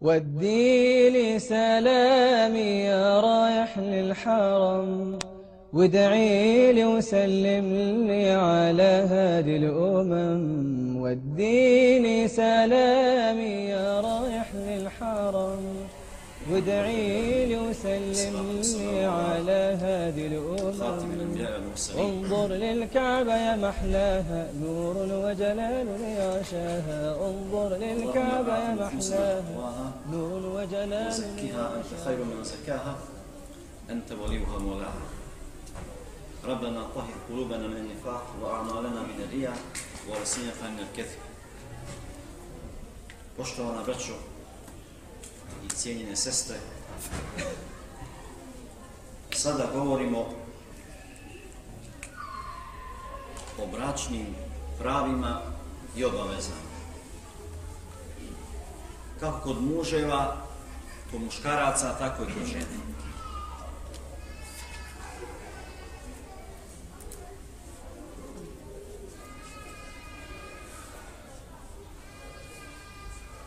ودي لي سلامي يا رايح للحرم وادعي لي وسلم لي على هادي الأمم. ودي لي سلامي يا رايح للحرم وادعي لي وسلم لي على هادي الأمم. والمرسلين انظر للكعبة يا محلاها نور وجلال يغشاها انظر للكعبة يا محلاها نور وجلال وزكها أنت خير من زكاها. أنت وليها مولاها. ربنا طهر قلوبنا من النفاق وأعمالنا من الرياء ورسينك من الكذب. Poštovana braćo i cijenjene sestre, sada govorimo o bračnim pravima i obavezama. Kako kod muževa, kod muškaraca, tako i kod žene.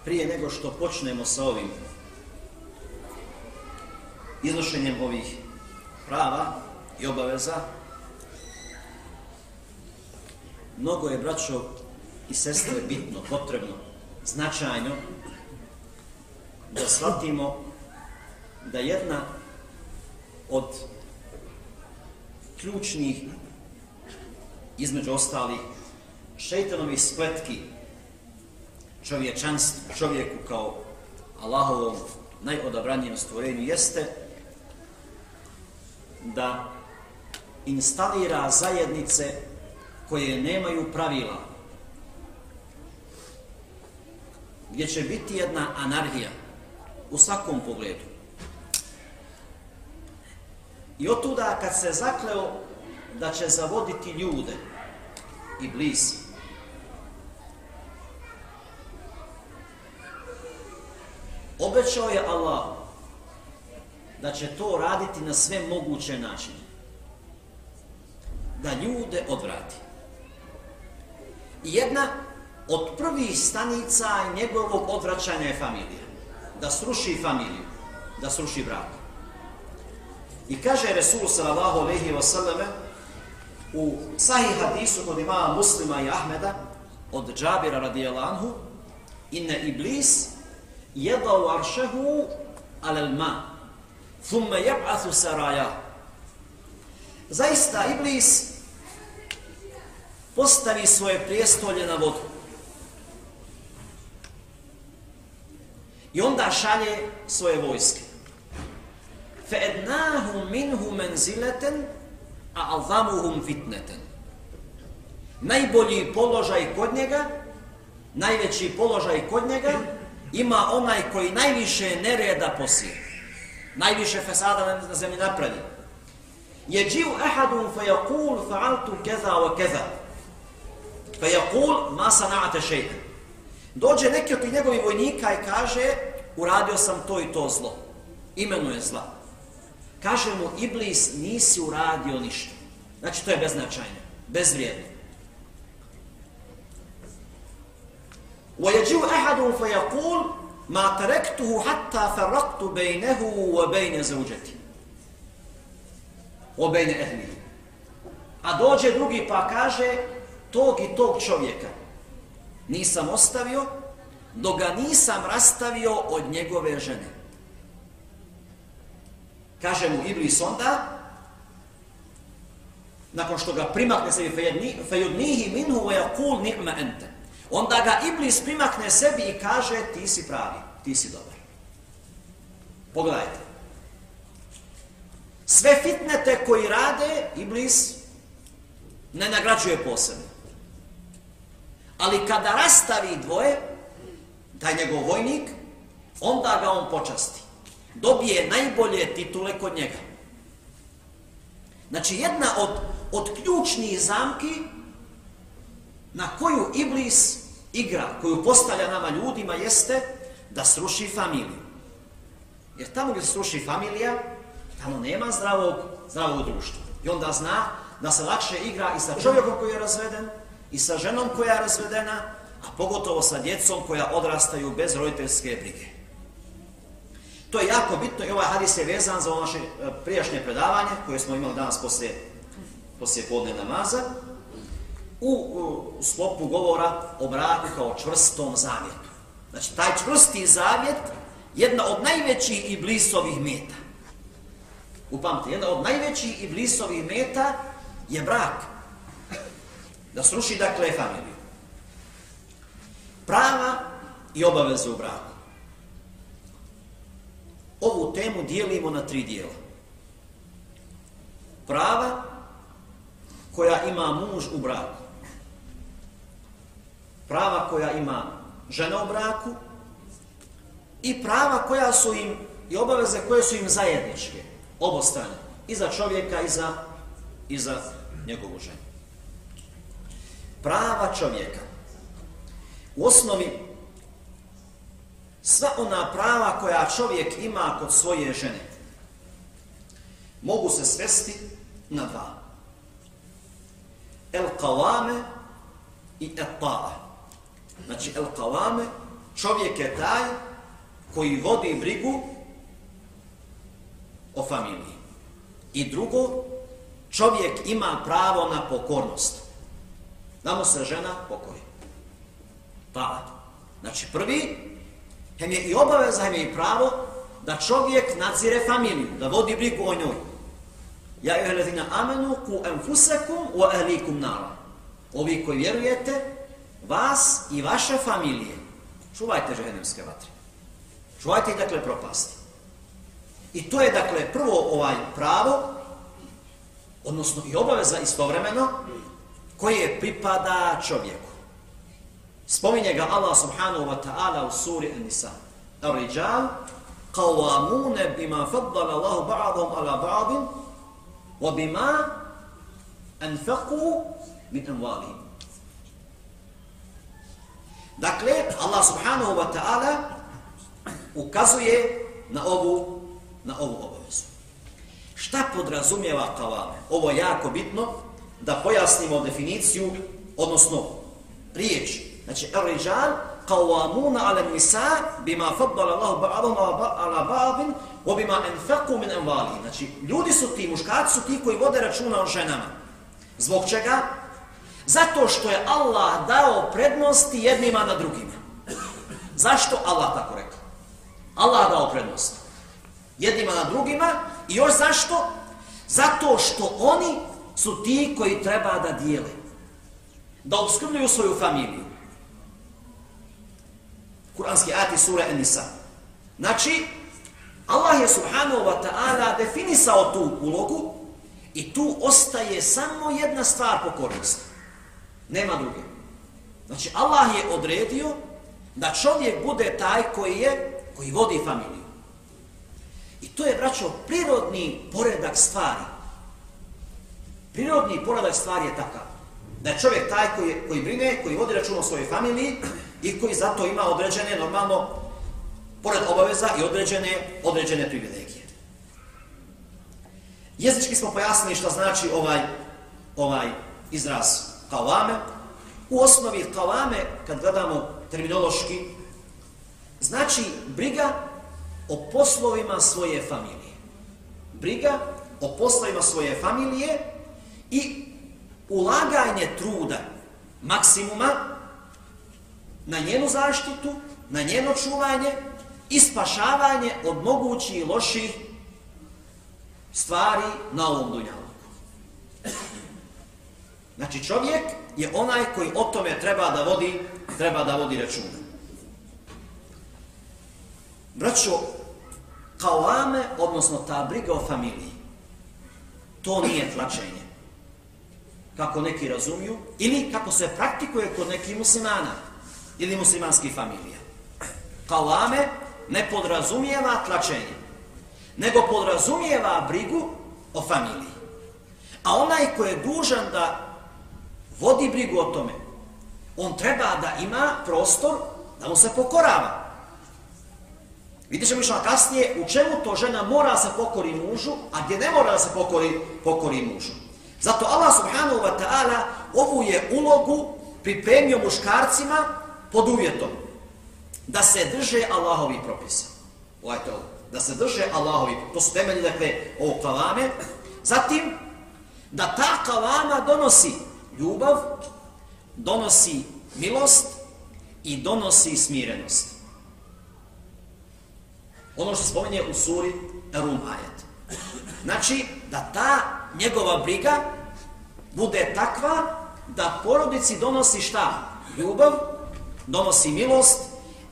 Prije nego što počnemo sa ovim iznošenjem ovih prava i obaveza, mnogo je, braćo i sestre, bitno, potrebno, značajno, da shvatimo da jedna od ključnih, između ostalih, šeitanovi spletki čovječanstvu, čovjeku kao Allahovom najodabranijem stvorenju jeste da instalira zajednice koje nemaju pravila, gdje će biti jedna anarhija u svakom pogledu. I otuda kad se zakleo da će zavoditi ljude i blisi, obećao je Allah da će to raditi na sve moguće načine. Da ljude odvrati. I jedna od prvih stanica njegovog odvraćanja je familija. Da sruši familiju, da sruši brak. I kaže Resul sallallahu alejhi ve selleme u sahih hadisu kod imama Muslima i Ahmeda od Džabira radijallahu anhu inna iblis jedau aršehu alel ma thumme jeb'athu saraja zaista iblis postavi svoje prijestolje na vodu i onda šalje svoje vojske فَأَدْنَاهُمْ مِنْهُ مَنْزِلَةً أَعْظَمُهُمْ فِتْنَةً Najbolji položaj kod njega, najveći položaj kod njega, ima onaj koji najviše nereda posije. Najviše fesada na zemlji napravi. Jeđiu ahadun fa yaqul fa'altu keza wa keza. Fa yaqul ma sana'ate šeitan. Dođe neki od tih njegovih vojnika i kaže uradio sam to i to zlo. Imenuje zla. Kaže mu Iblis nisi uradio ništa. Znači to je beznačajno, bezvrijedno. ويجيء أحد فيقول ما تركته حتى فرقت بينه وبين زوجتي وبين أهله A dođe drugi pa kaže tog i tog čovjeka nisam ostavio dok ga nisam rastavio od njegove žene. Kaže mu Iblis onda nakon što ga primakne sebi fejudnihi minhu wa yaqul ni'ma anta Onda ga Iblis primakne sebi i kaže ti si pravi, ti si dobar. Pogledajte. Sve fitnete koji rade, Iblis ne nagrađuje posebno. Ali kada rastavi dvoje, taj njegov vojnik, onda ga on počasti. Dobije najbolje titule kod njega. Znači, jedna od, od ključnih zamki na koju Iblis igra, koju postavlja nama ljudima, jeste da sruši familiju. Jer tamo gdje sruši familija, tamo nema zdravog, zdravog društva. I onda zna da se lakše igra i sa čovjekom koji je razveden, i sa ženom koja je razvedena, a pogotovo sa djecom koja odrastaju bez roditeljske brige. to je jako bitno i ovaj hadis je vezan za ono naše e, prijašnje predavanje koje smo imali danas poslije, poslije podne namaza u, u sklopu govora o braku kao čvrstom zavjetu. Znači, taj čvrsti zavjet jedna od najvećih i blisovih meta. Upamte, jedna od najvećih i blisovih meta je brak. Da sruši, dakle, familiju. Prava i obaveze u braku. Ovu temu dijelimo na tri dijela. Prava koja ima muž u braku. Prava koja ima žena u braku. I prava koja su im, i obaveze koje su im zajedničke, obostrane. I za čovjeka, i za, i za njegovu ženu. Prava čovjeka. U osnovi, sva ona prava koja čovjek ima kod svoje žene mogu se svesti na dva. El kalame i et ta'a. Znači, el kalame, čovjek je taj koji vodi brigu o familiji. I drugo, čovjek ima pravo na pokornost. Da mu se žena pokori. Ta'a. Znači, prvi, Hem je i obaveza, hem je i pravo da čovjek nadzire familiju, da vodi brigu o njoj. Ja i hlazina amenu ku enfusekum u ehlikum nara. Ovi koji vjerujete, vas i vaše familije, čuvajte žehenemske vatre. Čuvajte ih, dakle, propasti. I to je, dakle, prvo ovaj pravo, odnosno i obaveza istovremeno, koje pripada čovjeku. Spominje ga Allah subhanahu wa ta'ala u suri An-Nisa. Ar-rijal qawamune bima faddala Allah ba'dahum ala ba'din wa bima anfaqu min amwalihim. Dakle, Allah subhanahu wa ta'ala ukazuje na ovu na ovu obavezu. Šta podrazumijeva kavame? Ovo je jako bitno da pojasnimo definiciju, odnosno riječ. Znači, ar-rijal qawamuna 'ala an-nisa bima faddala Allahu ba'dahum 'ala ba'din wa bima anfaqu min amwalihim. Znači, ljudi su ti, muškarci su ti koji vode računa o ženama. Zbog čega? Zato što je Allah dao prednosti jednima na drugima. Zašto Allah tako rekao? Allah dao prednost jednima na drugima i još zašto? Zato što oni su ti koji treba da dijele. Da obskrbljuju svoju familiju kuranski ati sura An-Nisa. Znači, Allah je subhanahu wa ta'ala definisao tu ulogu i tu ostaje samo jedna stvar pokornost. Nema druge. Znači, Allah je odredio da čovjek bude taj koji je, koji vodi familiju. I to je, braćo, prirodni poredak stvari. Prirodni poredak stvari je takav. Da je čovjek taj koji, koji brine, koji vodi račun o svojoj familiji i koji zato ima određene, normalno, pored obaveza i određene, određene privilegije. Jezički smo pojasnili što znači ovaj, ovaj izraz kalame. U osnovi kalame, kad gledamo terminološki, znači briga o poslovima svoje familije. Briga o poslovima svoje familije i ulaganje truda maksimuma na njenu zaštitu, na njeno čuvanje i spašavanje od mogućih loših stvari na ovom dunjalu. Znači čovjek je onaj koji o tome treba da vodi, treba da vodi računa. Braćo, kaame odnosno ta briga o familiji, to nije tlačenje. Kako neki razumiju, ili kako se praktikuje kod nekih muslimana ili muslimanskih familija. Kalame ne podrazumijeva tlačenje, nego podrazumijeva brigu o familiji. A onaj ko je dužan da vodi brigu o tome, on treba da ima prostor da mu se pokorava. Vidite ćemo išla kasnije u čemu to žena mora se pokori mužu, a gdje ne mora da se pokori, pokori mužu. Zato Allah subhanahu wa ta'ala ovu je ulogu pripremio muškarcima pod uvjetom da se drže Allahovi propisa. Ovaj to, da se drže Allahovi, to su temelji, dakle, ovog kavame. Zatim, da ta kavama donosi ljubav, donosi milost i donosi smirenost. Ono što spominje u suri Rum ajet. Znači, da ta njegova briga bude takva da porodici donosi šta? Ljubav, donosi milost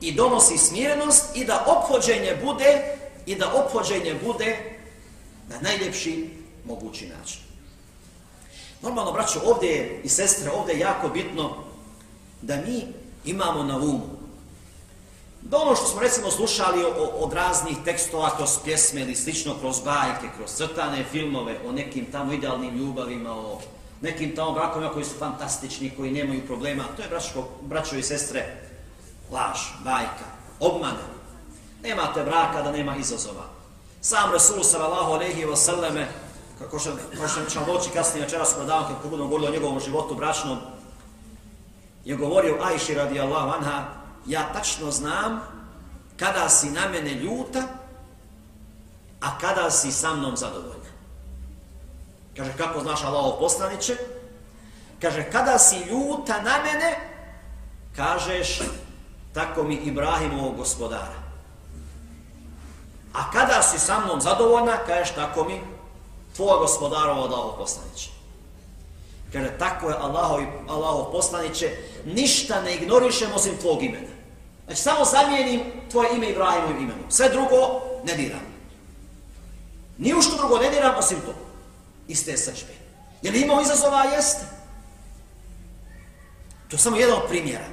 i donosi smirenost i da ophođenje bude i da ophođenje bude na najljepši mogući način. Normalno, braćo, ovdje i sestre, ovdje je jako bitno da mi imamo na umu da ono što smo recimo slušali od raznih tekstova kroz pjesme ili slično, kroz bajke, kroz crtane filmove o nekim tamo idealnim ljubavima, o nekim tamo brakovima koji su fantastični, koji nemaju problema, to je braćo, braćo i sestre, laž, bajka, obmana. Nemate braka da nema izazova. Sam Rasul sallallahu alaihi wa sallame, kako što, kako što ćemo doći kasnije večeras predavam, kako budemo govorili o njegovom životu bračnom, je govorio Ajši radijallahu anha, ja tačno znam kada si na mene ljuta, a kada si sa mnom zadovoljna. Kaže, kako znaš Allahov poslaniće? Kaže, kada si ljuta na mene, kažeš, tako mi Ibrahimovog gospodara. A kada si sa mnom zadovoljna, kažeš, tako mi tvoja gospodarova Allahov poslaniće. Kaže, tako je Allahov, Allahov poslaniće, ništa ne ignorišem osim tvog imena. Znači, samo zamijenim tvoje ime Ibrahimovim imenom. Sve drugo ne diram. Ni u što drugo ne diram osim to. Iste srčbe. Je li imao izazova? Jeste. To je samo jedan od primjera.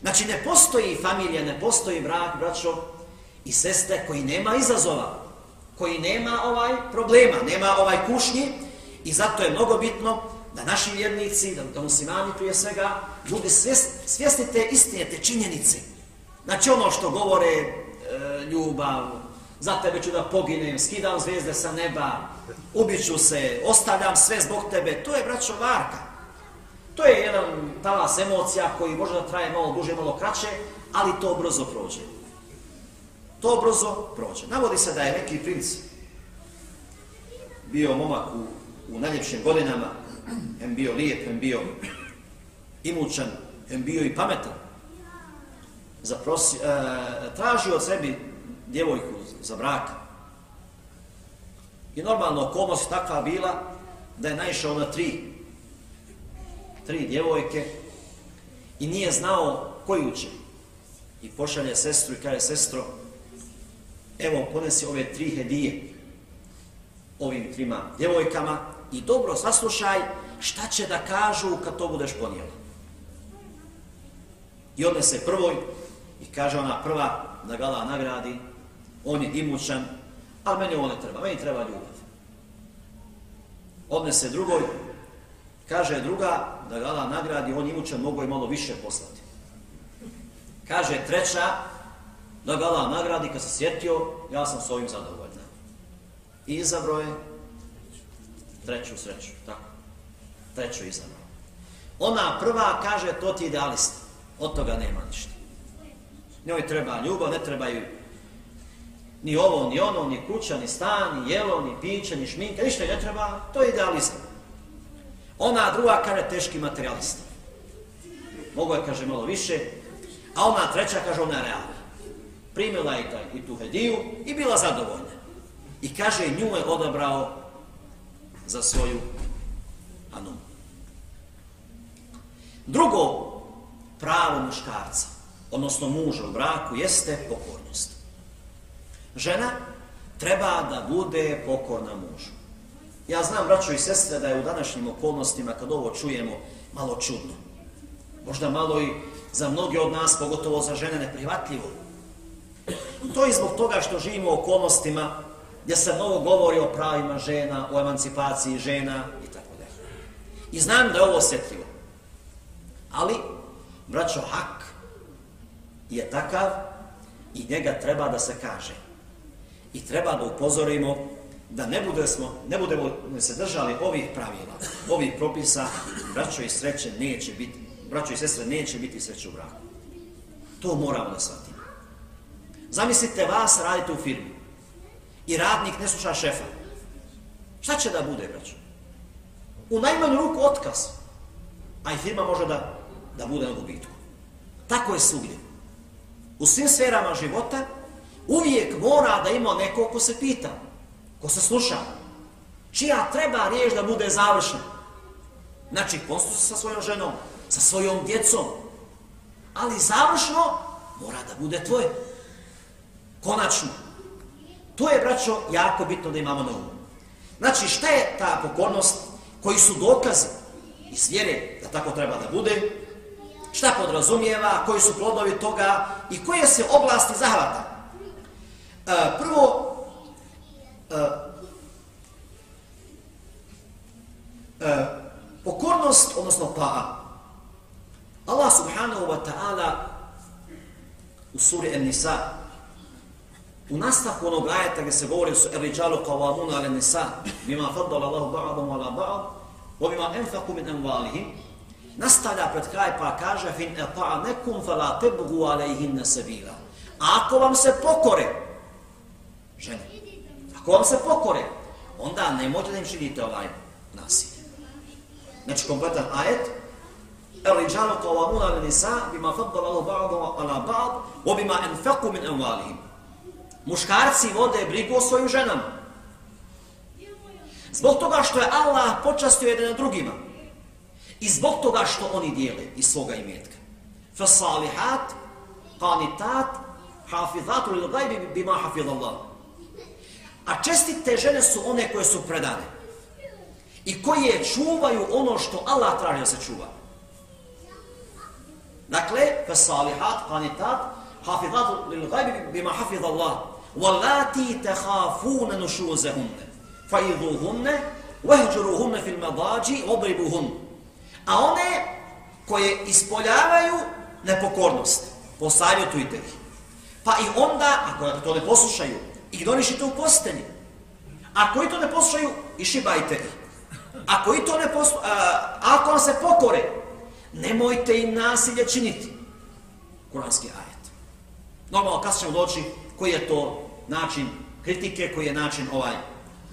Znači, ne postoji familija, ne postoji brak, braćo i sestre koji nema izazova, koji nema ovaj problema, nema ovaj kušnji i zato je mnogo bitno da naši vjernici, da, da muslimani prije svega, budu svjesni te istine, te činjenice. Znači ono što govore e, ljubav, za tebe ću da poginem, skidam zvijezde sa neba, ubiću se, ostavljam sve zbog tebe, to je braćo varka. To je jedan talas emocija koji može da traje malo duže, malo kraće, ali to brzo prođe. To brzo prođe. Navodi se da je neki princ bio momak u, u najljepšim godinama, em bio lijep, em bio imućan, em bio i pametan. Zaprosi, e, tražio od sebi djevojku za brak. I normalno okolnost takva bila da je naišao na tri, tri djevojke i nije znao koju će. I pošalje sestru i kaže sestro, evo ponesi ove tri hedije ovim trima djevojkama i dobro saslušaj šta će da kažu kad to budeš ponijela. I odnese prvoj i kaže ona prva da gala nagradi, on je imućan, ali meni ovo ne treba, meni treba ljubav. Odnese drugoj, kaže druga da gala nagradi, on je imućan, mogu je malo više poslati. Kaže treća, da gala nagradi, kad se sjetio, ja sam s ovim zadovoljna. I izabro je treću sreću, tako. Treću izabro. Ona prva kaže, to ti idealista, idealist. Od toga nema ništa. Njoj treba ljubav, ne trebaju ni ovo, ni ono, ni kuća, ni stan, ni jelo, ni piće, ni šminka, ništa ne treba, to je idealizam. Ona druga kaže teški materialista. Mogu je, kaže, malo više, a ona treća kaže ona je realna. Primila je taj, i tu hediju i bila zadovoljna. I kaže, nju je odabrao za svoju anu. Drugo pravo muškarca, odnosno muža u braku, jeste pokornost. Žena treba da bude pokorna mužu. Ja znam, braćo i sestre, da je u današnjim okolnostima, kad ovo čujemo, malo čudno. Možda malo i za mnoge od nas, pogotovo za žene, neprihvatljivo. To je zbog toga što živimo u okolnostima gdje se mnogo govori o pravima žena, o emancipaciji žena i tako dalje. I znam da je ovo osjetljivo. Ali, braćo, hak je takav i njega treba da se kaže. I treba da upozorimo da ne, bude smo, ne budemo se držali ovih pravila, ovih propisa, braćo i sreće neće biti, braćo i sestre neće biti sreće u braku. To moramo da shvatimo. Zamislite vas, radite u firmi. I radnik ne sluša šefa. Šta će da bude, braćo? U najmanju ruku otkaz. A i firma može da, da bude na gubitku. Tako je svugdje. U svim sferama života uvijek mora da ima neko ko se pita, ko se sluša, čija treba riječ da bude završna. Znači, konstu sa svojom ženom, sa svojom djecom, ali završno mora da bude tvoje. Konačno. To je, braćo, jako bitno da imamo na umu. Znači, šta je ta pokornost koji su dokazi iz vjere da tako treba da bude, šta podrazumijeva, koji su plodovi toga i koje se oblasti zahvata. E, prvo, e, e, pokornost, odnosno pa Allah subhanahu wa ta'ala u suri An-Nisa u nastavku onog ajeta gdje se govori su eriđalu qawamuna ala nisa bima faddala Allahu ba'adom ala ba'ad wa bima enfaku min envalihim nastavlja pred kraj pa kaže fin eta'a fala tebgu alaihin nasabila ako vam se pokore žene ako vam se pokore onda ne možete da im činite ovaj nasilje znači kompletan ajet eriđalu qawamuna ala nisa bima faddala Allahu ba'adom ala ba'd wa bima enfaku min envalihim Muškarci vode brigu o svojim ženama. Zbog toga što je Allah počastio jedan na drugima. I zbog toga što oni dijele iz svoga imetka. Fasalihat, qanitat, hafizatul il gajbi bima hafizallah. A čestite žene su one koje su predane. I koje čuvaju ono što Allah traži da se čuva. Dakle, fasalihat, qanitat, hafizatul il gajbi bima hafizallah. Walati tahafuna nushuzahunne. Fa idhuhunne, wahjuruhunne fil madaji, obribuhunne. A one koje ispoljavaju nepokornost, posavjetujte ih. Pa i onda, ako to ne poslušaju, ignorišite u postelji. Ako i to ne poslušaju, išibajte ih. Ako i to ne poslušaju, ako vam se pokore, nemojte im nasilje činiti. Kuranski ajet. Normalno, kad ćemo doći koji je to način kritike, koji je način ovaj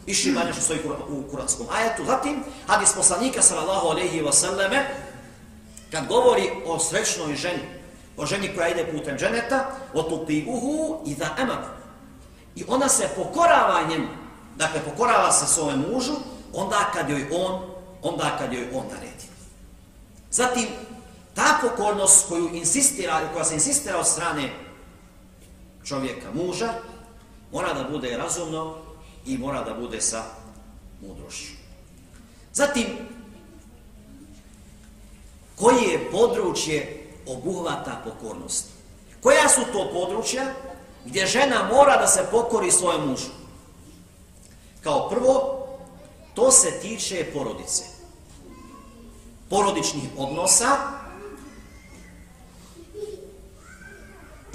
išivanja što stoji u kuranskom ajetu. Zatim, hadis poslanika sallallahu alaihi wa sallame, kad govori o srećnoj ženi, o ženi koja ide putem dženeta, o tupi uhu i da emak. I ona se pokorava njemu, dakle pokorava se svojem mužu, onda kad joj on, onda kad joj on naredi. Zatim, ta pokornost koju insistira, koja se insistira od strane čovjeka, muža, mora da bude razumno i mora da bude sa mudrošću. Zatim, koje je područje obuhvata pokornosti? Koja su to područja gdje žena mora da se pokori svojom mužu? Kao prvo, to se tiče porodice. Porodičnih odnosa,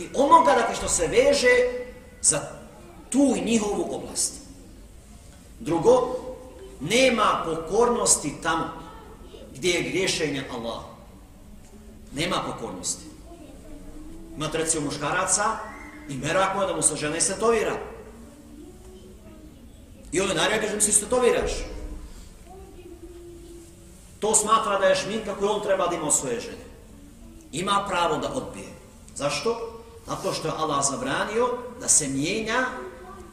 i onoga dakle, što se veže za tu i njihovu oblast. Drugo, nema pokornosti tamo gdje je griješenje Allah. Nema pokornosti. Ima recimo muškaraca i merak da mu se žena istetovira. I ovo je naredio da mu se istetoviraš. To smatra da je šminka koju on treba da ima svoje žene. Ima pravo da odbije. Zašto? Zato što je Allah zabranio da se mijenja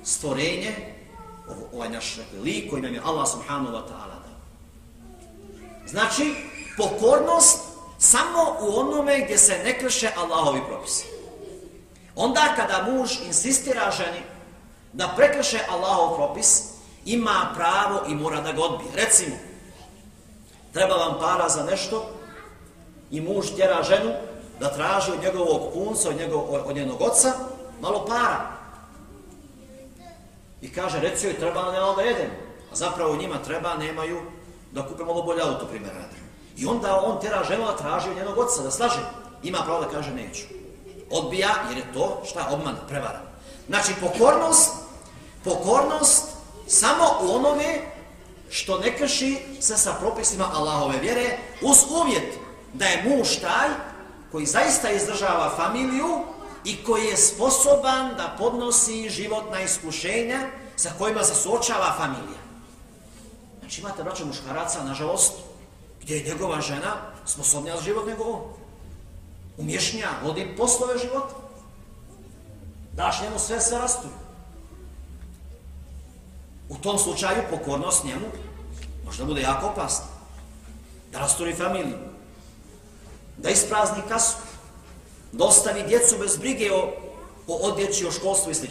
stvorenje, ovaj naš lik koji nam je Allah subhanahu wa ta'ala dao. Znači, pokornost samo u onome gdje se ne krše Allahovi propisi. Onda kada muž insistira ženi da prekrše Allahov propis, ima pravo i mora da ga odbije. Recimo, treba vam para za nešto i muž tjera ženu da traži od njegovog punca, od, njegov, od njenog oca, malo para. I kaže, reci joj, treba nam da jedem. A zapravo njima treba, nemaju da kupe malo bolje auto, primjer radi. I onda on tera ženu da traži od njenog oca, da slaže. Ima pravo da kaže, neću. Odbija, jer je to, šta, obman, prevara. Znači, pokornost, pokornost samo u onome što ne krši se sa propisima Allahove vjere, uz uvjet da je muž taj koji zaista izdržava familiju i koji je sposoban da podnosi životna iskušenja sa kojima se suočava familija. Znači imate braća muškaraca, nažalost, gdje je njegova žena sposobnija za život nego on. Umješnija, vodi poslove života. Daš njemu sve, sve rastu. U tom slučaju pokornost njemu možda bude jako opasna. Da rasturi familiju. Da isprazni kasu. Da ostavi djecu bez brige o, o odjeći, o školstvu i sl.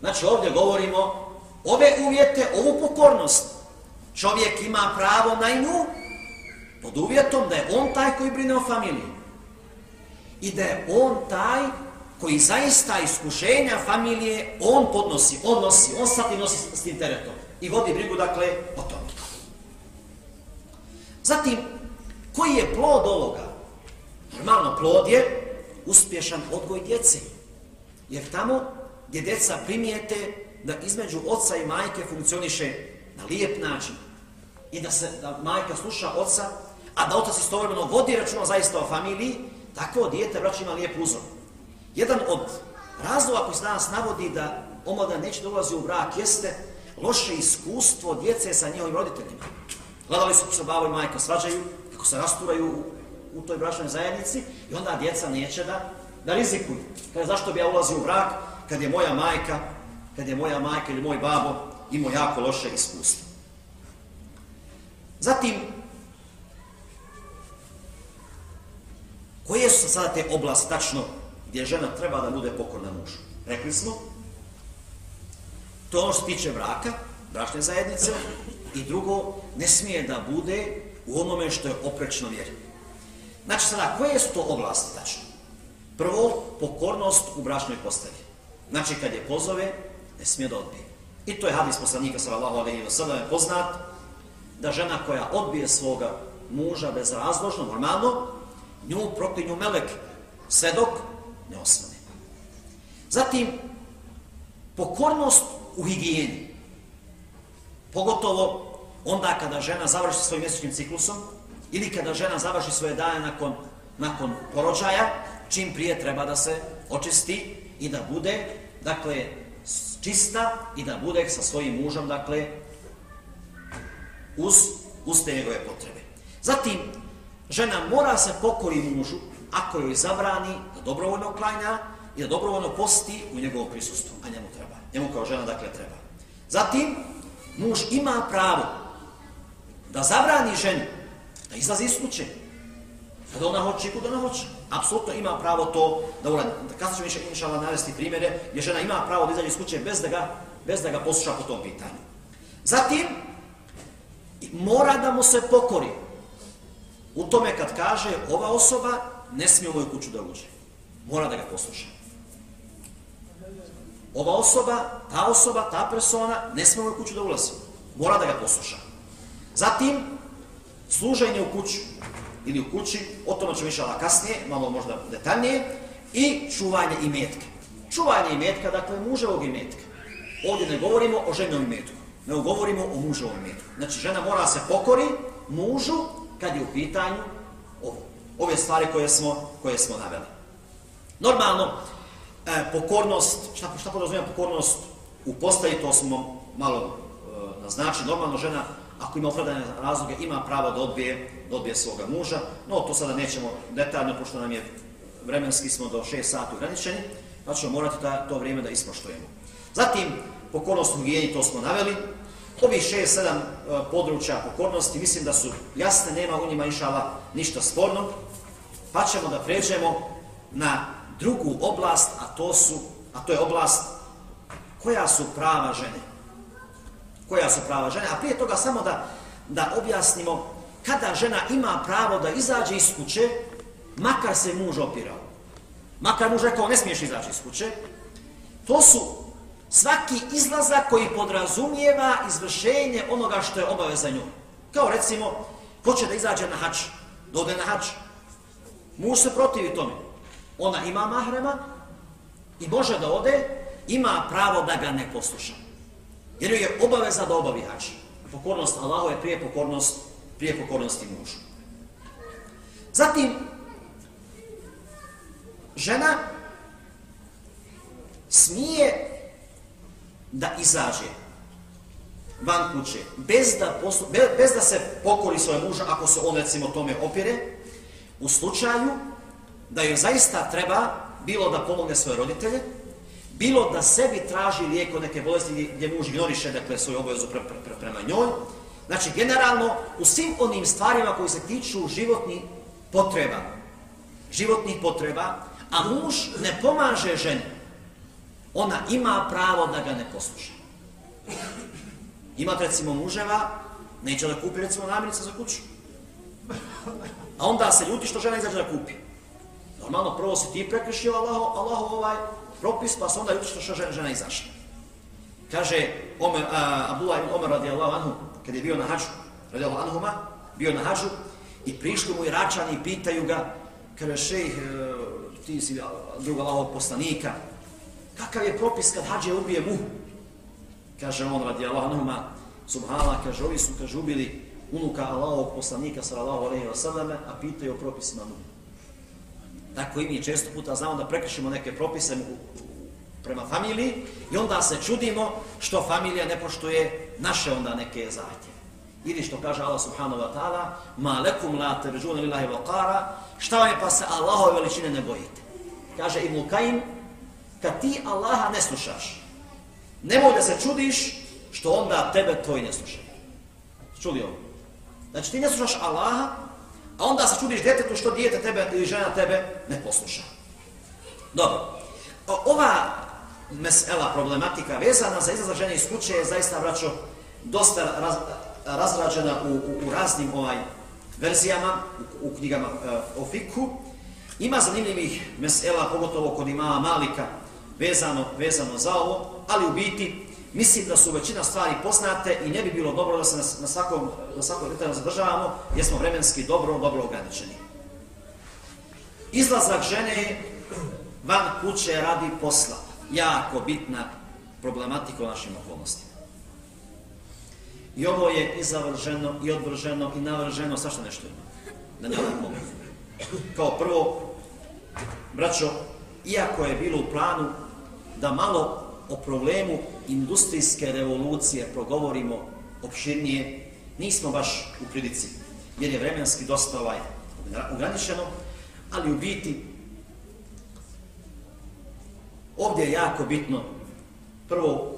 Znači ovdje govorimo ove uvjete, ovu pokornost. Čovjek ima pravo na nju pod uvjetom da je on taj koji brine o familiji. I da je on taj koji zaista iskušenja familije on podnosi, on nosi, on sad nosi s tim teretom. I vodi brigu, dakle, o tom. Zatim, koji je plod ovoga? Normalno, plod je uspješan odgoj djece. Jer tamo gdje djeca primijete da između oca i majke funkcioniše na lijep način i da se da majka sluša oca, a da otac istovremeno vodi računa zaista o familiji, takvo dijete, braći, ima lijep uzor. Jedan od razloga koji se danas navodi da omlada neće dolazi u brak jeste loše iskustvo djece sa njihovim roditeljima. Gledali su se babo i majka svađaju, kako se rasturaju u, u toj bračnoj zajednici i onda djeca neće da, da rizikuju. Kaže, zašto bi ja ulazio u brak kad je moja majka, kad je moja majka ili moj babo imao jako loše iskustvo. Zatim, koje su sada te oblasti tačno gdje žena treba da bude pokorna mužu. Rekli smo, to ono što tiče braka, bračne zajednice, i drugo, ne smije da bude u onome što je oprečno vjeri. Znači sada, koje su to oblasti tačno? Prvo, pokornost u bračnoj postavi. Znači, kad je pozove, ne smije da odbije. I to je hadis poslanika sallallahu alejhi ve sellem poznat da žena koja odbije svoga muža bezrazložno, normalno nju proklinju melek sve dok ne osvane. Zatim, pokornost u higijeni. Pogotovo onda kada žena završi svojim mjesečnim ciklusom ili kada žena završi svoje dane nakon, nakon porođaja, čim prije treba da se očisti i da bude, dakle, čista i da bude sa svojim mužom, dakle, uz, uz te njegove potrebe. Zatim, žena mora se pokori mužu ako joj zabrani da dobrovoljno klanja i da dobrovoljno posti u njegovom prisustvu, a njemu treba. Njemu kao žena dakle treba. Zatim, muž ima pravo da zabrani ženu da izlazi iz kuće. Kada ona hoće, kuda ona hoće. Apsolutno ima pravo to da uradi. Kad ću više inšala navesti primjere, gdje žena ima pravo da izađe iz kuće bez da ga, bez da ga posluša po tom pitanju. Zatim, mora da mu se pokori. U tome kad kaže ova osoba ne smije u moju kuću da uđe. Mora da ga posluša. Ova osoba, ta osoba, ta persona ne smije u moju kuću da ulazi. Mora da ga posluša. Zatim, služenje u kući ili u kući, o tome ćemo išala kasnije, malo možda detaljnije, i čuvanje imetka. Čuvanje imetka, dakle, muževog imetka. Ovdje ne govorimo o ženom imetku, ne govorimo o muževom imetku. Znači, žena mora se pokori mužu kad je u pitanju ovo ove stvari koje smo, koje smo naveli. Normalno, e, pokornost, šta, šta podrazumijam pokornost u postaji, to smo malo e, naznači, normalno žena, ako ima opravdane razloge, ima pravo da odbije, da odbije svoga muža, no to sada nećemo detaljno, pošto nam je vremenski smo do 6 sati ograničeni, pa ćemo morati ta, to vrijeme da ispoštujemo. Zatim, pokornost u higijeni, to smo naveli, Ovi šest, sedam e, područja pokornosti, mislim da su jasne, nema u njima inšala ništa sporno, pa ćemo da pređemo na drugu oblast, a to su, a to je oblast koja su prava žene. Koja su prava žene, a prije toga samo da, da objasnimo kada žena ima pravo da izađe iz kuće, makar se muž opirao. Makar muž rekao, ne smiješ izaći iz kuće, to su svaki izlazak koji podrazumijeva izvršenje onoga što je obaveza njom. Kao recimo, hoće da izađe na hač, da ode na hač. Muž se protivi tome. Ona ima mahrema i može da ode, ima pravo da ga ne posluša. Jer je obaveza da obavi hađi. Pokornost Allahu je prije pokornost, prije pokornosti mužu. Zatim, žena smije da izađe van kuće, bez da, poslu, bez da se pokori svoje muža, ako se on recimo tome opire, u slučaju da joj zaista treba bilo da pomogne svoje roditelje, bilo da sebi traži lijek od neke bolesti gdje muž ignoriše dakle, svoju obavezu pre, pre, pre, prema njoj. Znači, generalno, u svim onim stvarima koji se tiču životnih potreba, životnih potreba, a muž ne pomaže ženi, ona ima pravo da ga ne posluša. Imate recimo muževa, neće da kupi recimo namirnice za kuću. A onda se ljuti što žena izađe da kupi. Normalno, prvo si ti prekršio Allaho, Allaho ovaj propis, pa se onda ljuti što žena, žena izašla. Kaže Omer, a, Abdullah ibn Omer radijallahu anhu, kad je bio na hađu, radijallahu anhuma, bio na hađu, i prišli mu iračani i pitaju ga, kaže šejh, e, ti si druga Allahog poslanika, kakav je propis kad hađe ubije mu? kaže on radijallahu anhuma, subhala, kaže, ovi su, kaže, ubili unuka Allahovog poslanika, sallallahu alaihi wa sallam, a pitaju o propisima mu. Tako i mi često puta znamo da prekršimo neke propise prema familiji i onda se čudimo što familija ne poštuje naše onda neke zahtjeve. Ili što kaže Allah subhanahu wa ta'ala, ma lekum la terđuna lillahi wa qara, šta vam je pa se Allahove veličine ne bojite. Kaže Ibn Kajim, kad ti Allaha ne slušaš, Nemoj da se čudiš što onda tebe to i ne sluša. Čuli ovo? Znači ti ne slušaš Allaha, a onda se čudiš djetetu što dijete tebe ili žena tebe ne posluša. Dobro. Ova mesela, problematika vezana za izlazak žene iz kuće je zaista, braćo, dosta raz, razrađena u, u, u raznim ovaj verzijama, u, u knjigama e, o fiku. Ima zanimljivih mesela, pogotovo kod imama Malika, vezano, vezano za ovo, ali u biti mislim da su većina stvari poznate i ne bi bilo dobro da se na, na svakom, na svakom detalju zadržavamo, jer smo vremenski dobro, dobro ograničeni. Izlazak žene van kuće radi posla. Jako bitna problematika u našim okolnostima. I ovo je i zavrženo, i odvrženo, i navrženo, svašta nešto ima. Da ne ovaj Kao prvo, braćo, iako je bilo u planu da malo o problemu industrijske revolucije progovorimo opširnije, nismo baš u prilici, jer je vremenski dosta ovaj ograničeno, ali u biti ovdje je jako bitno prvo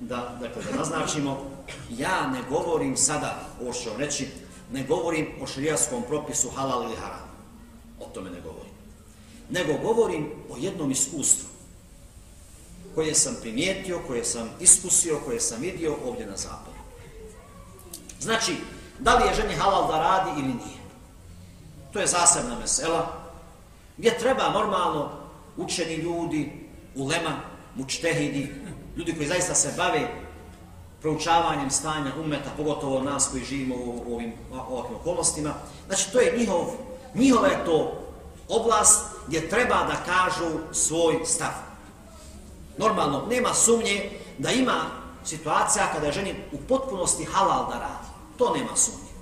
da, dakle, da naznačimo, ja ne govorim sada, ovo što vam reći, ne govorim o šarijaskom propisu halal ili haram. O tome ne govorim. Nego govorim o jednom iskustvu koje sam primijetio, koje sam iskusio, koje sam vidio ovdje na zapadu. Znači, da li je ženi halal da radi ili nije? To je zasebna mesela, gdje treba normalno učeni ljudi, ulema, mučtehidi, ljudi koji zaista se bave proučavanjem stanja umeta, pogotovo nas koji živimo u ovim ovakvim okolnostima. Znači, to je njihov, njihova je to oblast gdje treba da kažu svoj stav. Normalno, nema sumnje da ima situacija kada je ženi u potpunosti halal da radi. To nema sumnje.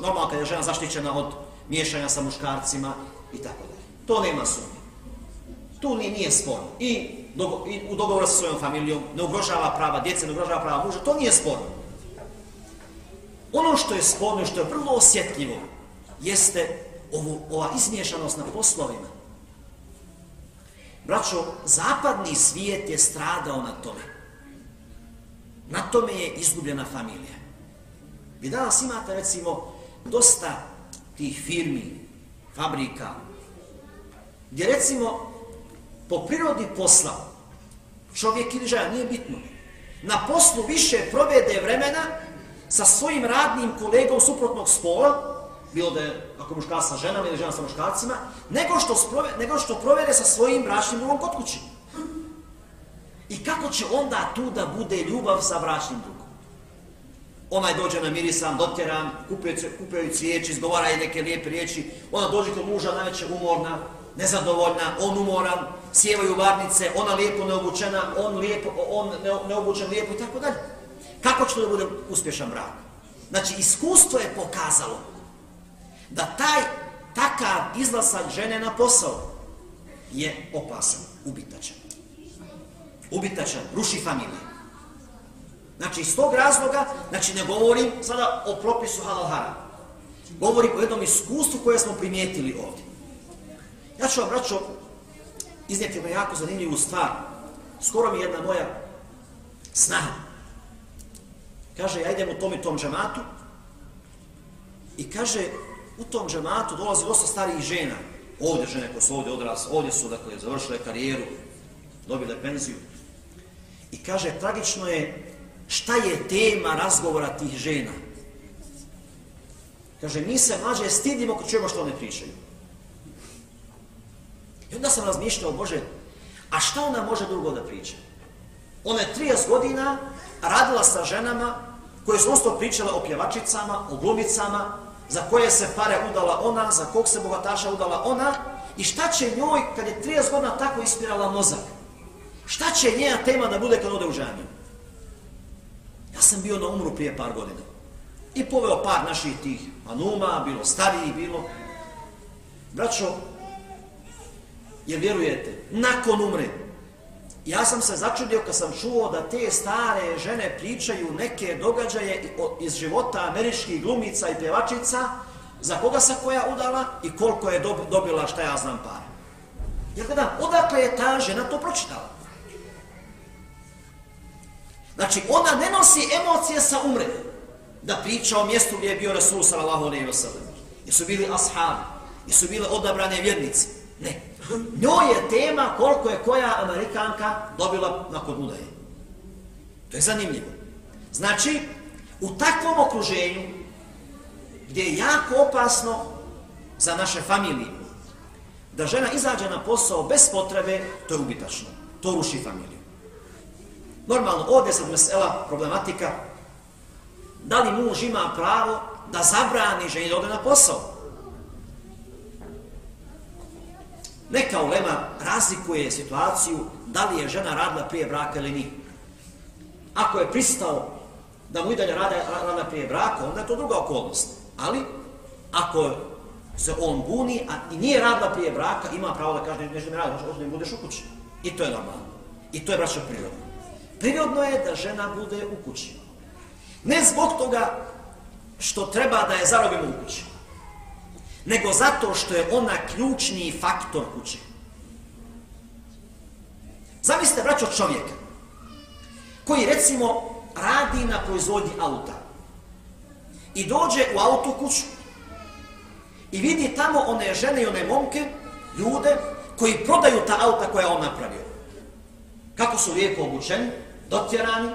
Normalno kada je žena zaštićena od miješanja sa muškarcima i tako dalje. To nema sumnje. Tu ni nije sporno. I, dogo, I u dogovoru sa svojom familijom ne ugrožava prava djece, ne ugrožava prava muža. To nije sporno. Ono što je sporno i što je vrlo osjetljivo jeste ovo, ova izmiješanost na poslovima. Braćo, zapadni svijet je stradao na tome. Na tome je izgubljena familija. Vi danas imate, recimo, dosta tih firmi, fabrika, gdje, recimo, po prirodi posla, čovjek ili žena, nije bitno, na poslu više provede vremena sa svojim radnim kolegom suprotnog spola, bilo da je ako muškarac sa ženama ili žena sa muškarcima, nego što, sprove, nego što provede sa svojim bračnim drugom kod kući. I kako će onda tu da bude ljubav sa bračnim drugom? Onaj dođe na mirisan, dotjeran, kupaju cvijeći, izgovara i neke lijepe riječi, ona dođe kod muža najveće umorna, nezadovoljna, on umoran, sjevaju varnice, ona lijepo neobučena, on, lijepo, on neobučen lijepo i tako dalje. Kako će to da bude uspješan brak? Znači, iskustvo je pokazalo da taj takav izlasak žene na posao je opasan, ubitačan. ubitačan, ruši familije. Znači, iz tog razloga, znači ne govorim sada o propisu halal haram. Govorim o jednom iskustvu koje smo primijetili ovdje. Ja ću vam, braćo, iznijeti vam jako zanimljivu stvar. Skoro mi jedna moja snaha. Kaže, ja idem u tom i tom džamatu i kaže, u tom džematu dolazi dosta starijih žena. Ovdje žene koje su ovdje odras, ovdje su, dakle, završile karijeru, dobile penziju. I kaže, tragično je šta je tema razgovora tih žena. Kaže, mi se mlađe stidimo kod čujemo što one pričaju. I onda sam razmišljao, Bože, a šta ona može drugo da priča? Ona je 30 godina radila sa ženama koje su osto pričale o pjevačicama, o glumicama, za koje se pare udala ona, za kog se bogataša udala ona, i šta će njoj, kad je 30 godina tako ispirala mozak, šta će njena tema da bude kad ode u žanju? Ja sam bio na umru prije par godina i poveo par naših tih manuma, bilo stariji, bilo... Braćo, jer vjerujete, nakon umre, ja sam se začudio kad sam čuo da te stare žene pričaju neke događaje iz života američkih glumica i pjevačica, za koga se koja udala i koliko je dobila šta ja znam par. Ja gledam, odakle je ta žena to pročitala? Znači, ona ne nosi emocije sa umre. Da priča o mjestu gdje je bio Rasul sallallahu alejhi ve sellem. Jesu bili ashabi. Jesu bile odabrane vjernice. Ne. Njoj je tema koliko je koja Amerikanka dobila nakon udaje. To je zanimljivo. Znači, u takvom okruženju, gdje je jako opasno za naše familije, da žena izađe na posao bez potrebe, to je ubitačno. To ruši familiju. Normalno, ovdje sad mesela, problematika, da li muž ima pravo da zabrani ženi da ode na posao? Neka ulema razlikuje situaciju da li je žena radila prije braka ili nije. Ako je pristao da mu i dalje rada, rada prije braka, onda je to druga okolnost. Ali, ako se on buni a i nije radila prije braka, ima pravo da kaže nešto mi radi, hoćeš da mi budeš u kući. I to je normalno. I to je braćo prirodno. Prirodno je da žena bude u kući. Ne zbog toga što treba da je zarobimo u kući, nego zato što je ona ključni faktor kuće. Zamislite, braćo, čovjeka koji, recimo, radi na proizvodnji auta i dođe u auto kuću i vidi tamo one žene i one momke, ljude, koji prodaju ta auta koja on napravio. Kako su lijepo obučeni, dotjerani,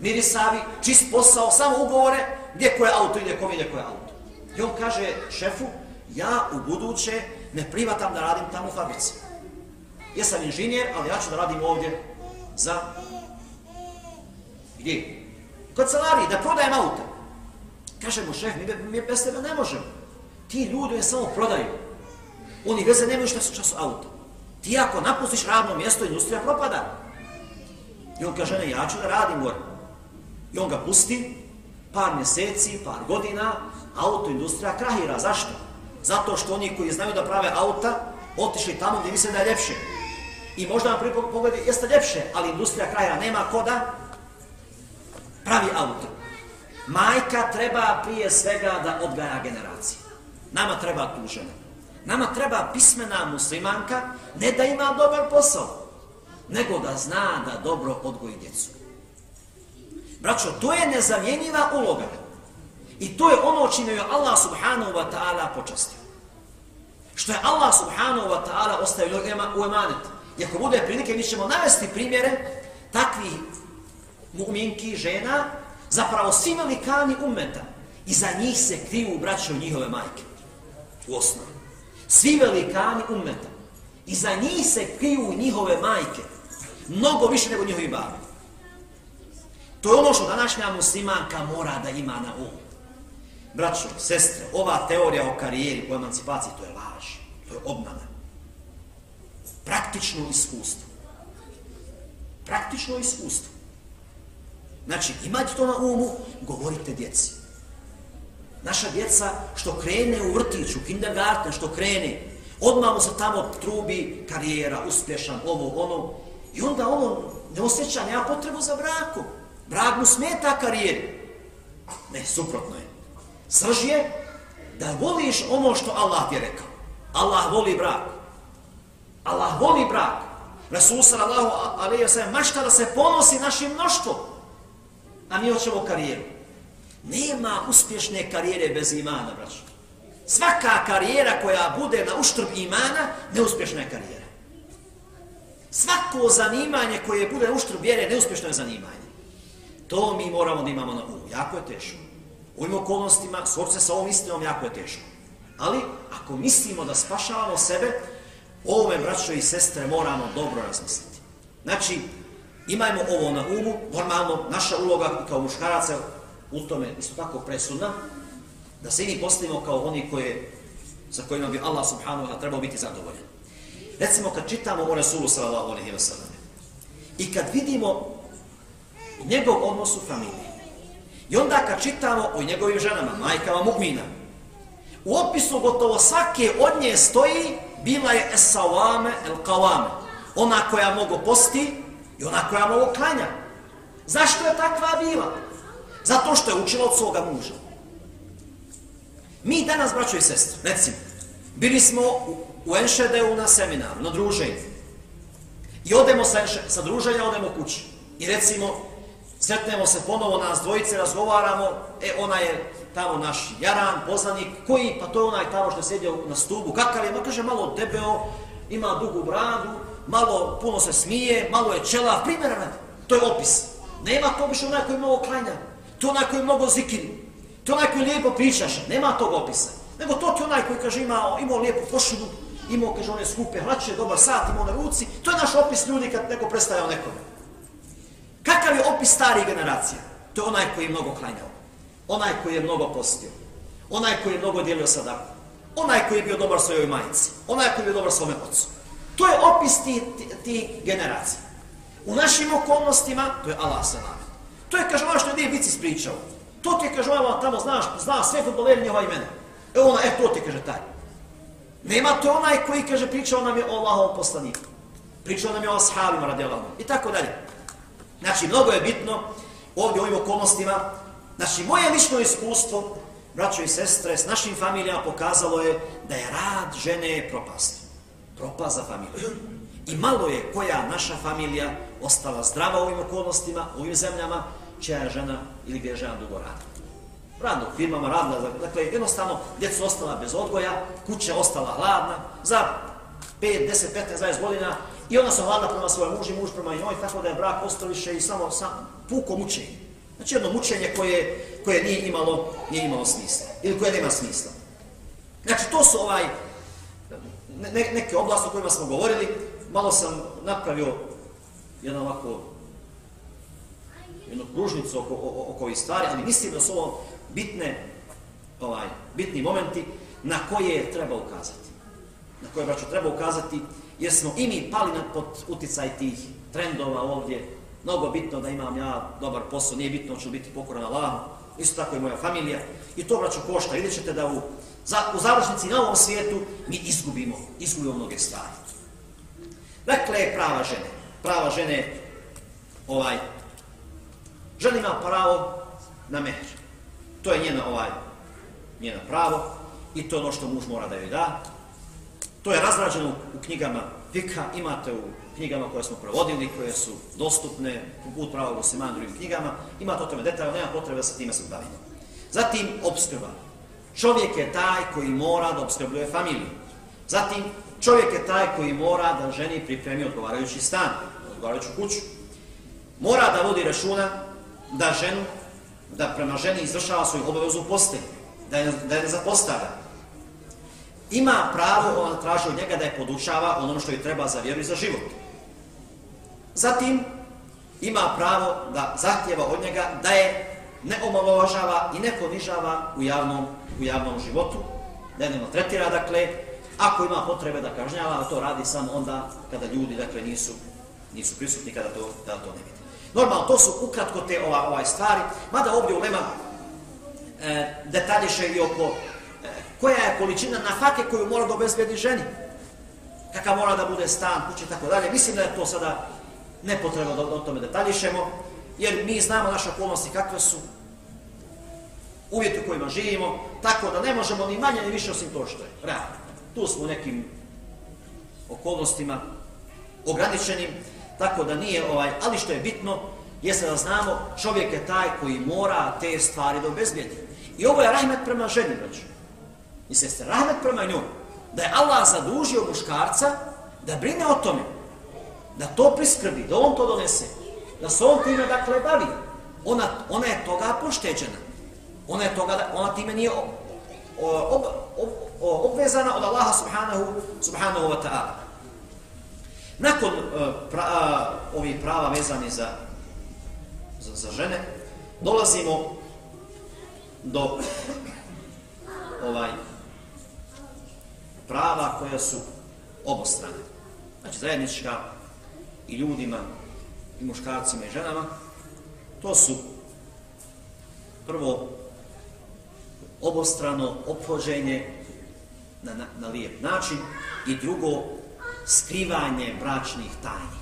mirisavi, čist posao, samo ugovore, gdje koje auto ide, kom ide koje auto. I on kaže šefu, ja u buduće ne privatam da radim tamo u fabrici. Ja sam inženjer, ali ja ću da radim ovdje za... Gdje? Kod salari, da prodajem auto. Kaže mu šef, mi, mi bez tebe ne možemo. Ti ljudi je samo prodaju. Oni veze nemaju šta su, što su auto. Ti ako napustiš radno mjesto, industrija propada. I on kaže, ne, ja ću da radim gore. I on ga pusti, par mjeseci, par godina, autoindustrija krahira. Zašto? Zato što oni koji znaju da prave auta, otišli tamo gdje misle da je ljepše. I možda na prvi pogled jeste ljepše, ali industrija kraja nema ko da pravi auto. Majka treba prije svega da odgaja generaciju. Nama treba tu žena. Nama treba pismena muslimanka, ne da ima dobar posao, nego da zna da dobro odgoji djecu. Braćo, to je nezamjenjiva uloga. I to je ono čime je Allah subhanahu wa ta'ala počastio. Što je Allah subhanahu wa ta'ala ostavio u emanet. I ako bude prilike, mi ćemo navesti primjere takvih mu'minki, žena, zapravo svi velikani ummeta. I za njih se kriju braćo njihove majke. U osnovi. Svi velikani ummeta. I za njih se kriju njihove majke mnogo više nego njihovi babi. To je ono što današnja muslimanka mora da ima na umu. Braćo, sestre, ova teorija o karijeri, o emancipaciji, to je laž, to je obmana. Praktično iskustvo. Praktično iskustvo. Znači, imajte to na umu, govorite djeci. Naša djeca što krene u vrtiću, kindergarten, što krene, odmah mu se tamo trubi karijera, uspješan, ovo, ono, I onda ono ne osjeća, nema potrebu za brakom. Brak mu smeta karijeri. Ne, suprotno je. Srž je da voliš ono što Allah ti je rekao. Allah voli brak. Allah voli brak. Rasul sallallahu alaihi wa sallam mašta da se ponosi našim mnoštvom. A mi hoćemo karijeru. Nema uspješne karijere bez imana, braćo. Svaka karijera koja bude na uštrb imana, neuspješna je karijera. Svako zanimanje koje bude na uštrb vjere, neuspješno je zanimanje. To mi moramo da imamo na umu. Jako je teško. U ovim okolnostima, sorce sa ovom istinom, jako je teško. Ali, ako mislimo da spašavamo sebe, ovome, braćo i sestre moramo dobro razmisliti. Znači, imajmo ovo na umu, normalno, naša uloga kao muškaraca u tome isto tako presudna, da se i mi postavimo kao oni koje, sa kojima bi Allah subhanahu wa ta'ala trebao biti zadovoljen. Recimo, kad čitamo o Rasulu sallallahu alaihi wa sallam i kad vidimo njegov odnos u familiji, i onda kad čitamo o njegovim ženama, majkama mu'mina, u opisu gotovo svake od nje stoji bila je esawame el kawame, ona koja mogu posti i ona koja mogu klanja. Zašto je takva bila? Zato što je učila od svoga muža. Mi danas, braćo i sestri, recimo, bili smo u, u Enšedeu na seminaru, na druženju. I odemo sa, sa druženja, odemo kući. I recimo, sretnemo se ponovo, nas dvojice, razgovaramo, e, ona je tamo naš jaran, poznanik, koji, pa to je onaj tamo što je sjedio na stubu, kakav je, ma kaže, malo debeo, ima dugu bradu, malo, puno se smije, malo je čela, primjer radi. To je opis. Nema to više onaj koji mnogo klanja, to onaj koji mnogo zikiri, to onaj koji lijepo pričaš, nema tog opisa. Nego to ti onaj koji, kaže, imao, imao lijepu košinu, imao, kaže, one skupe hlače, dobar sat, imao na ruci, to je naš opis ljudi kad neko predstavlja nekome. Kakav je opis starih generacija? To je onaj koji je mnogo klanjao onaj koji je mnogo postio, onaj koji je mnogo dijelio sadaku, onaj koji je bio dobar svojoj majici, onaj koji je bio dobar svome ocu. To je opis ti, ti, ti generacija. U našim okolnostima, to je Allah se namet. To je, kaže, ono što je Dije Bici pričao. To ti je, kaže, ono tamo znaš, zna sve futboleri njihova imena. E ona, e, to ti kaže taj. Nema to onaj koji, kaže, pričao nam je o Allahovom poslaniku. Pričao nam je o ashabima radi Allahom. I tako dalje. Znači, mnogo je bitno ovdje u ovim okolnostima Znači, moje lično iskustvo, braćo i sestre, s našim familijama pokazalo je da je rad žene propast. Propast za familiju. I malo je koja naša familija ostala zdrava u ovim okolnostima, u ovim zemljama, čija je žena ili gdje je žena dugo rada. Radno u firmama radila, dakle, jednostavno, djeca ostala bez odgoja, kuća ostala hladna, za 5, 10, 15, 20 godina, i ona se hladna prema svojom muži, muž prema njoj, tako da je brak ostao više i samo sam, puko mučenje. Znači jedno mučenje koje, koje nije imalo, nije imalo smisla. Ili koje nema smisla. Znači to su ovaj, ne, neke oblasti o kojima smo govorili. Malo sam napravio jedan ovako jednu kružnicu oko, oko ovih stvari, ali mislim da su ovo bitne, ovaj, bitni momenti na koje treba ukazati. Na koje, braću, treba ukazati, jer smo i mi pali pod uticaj tih trendova ovdje, mnogo bitno da imam ja dobar posao, nije bitno ću biti pokoran Allahu, isto tako i moja familija. I to braćo košta, vidjet ćete da u, za, u završnici na ovom svijetu mi izgubimo, izgubimo mnoge stvari. Dakle, prava žene, prava žene, ovaj, žena ima pravo na mehr. To je njena, ovaj, njena pravo i to je ono što muž mora da joj da. To je razrađeno u knjigama Vika, imate u knjigama koje smo provodili, koje su dostupne u put pravog muslimana drugim knjigama, ima o tome detalje, nema potrebe da se time se bavimo. Zatim, obskrba. Čovjek je taj koji mora da obskrbljuje familiju. Zatim, čovjek je taj koji mora da ženi pripremi odgovarajući stan, odgovarajuću kuću. Mora da vodi računa da ženu, da prema ženi izvršava svoju obavezu postelju, da je, da je ne zapostavlja, ima pravo, on traži od njega da je podučava ono što je treba za vjeru i za život. Zatim, ima pravo da zahtjeva od njega da je ne omalovažava i ne ponižava u javnom, u javnom životu, da je ne tretira, dakle, ako ima potrebe da kažnjava, a to radi samo onda kada ljudi, dakle, nisu, nisu prisutni kada to, da to ne vidi. Normalno, to su ukratko te ova, ovaj stvari, mada ovdje u Lema e, detaljiše i oko koja je količina nafake koju mora da obezbedi ženi. Kakav mora da bude stan, kuće i tako dalje. Mislim da je to sada nepotrebno da o tome detaljišemo, jer mi znamo naše okolnosti kakve su, uvjeti u kojima živimo, tako da ne možemo ni manje ni više osim to što je. Realno. Tu smo u nekim okolnostima ograničenim, tako da nije ovaj, ali što je bitno, jeste da znamo, čovjek je taj koji mora te stvari da obezbijeti. I ovo je rahmet prema ženi, braću. I se rahmet prema njoj. Da je Allah zadužio muškarca da brine o tome. Da to priskrbi, da on to donese. Da se on time dakle bavi. Ona, ona je toga pošteđena. Ona je toga, ona time nije ob, ob, ob, obvezana od Allaha subhanahu, subhanahu wa ta'ala. Nakon uh, pra, uh, ovih prava vezani za, za, za žene, dolazimo do ovaj prava koja su obostrane. Znači zajednička i ljudima, i muškarcima i ženama, to su prvo obostrano ophođenje na, na, na lijep način i drugo skrivanje bračnih tajni.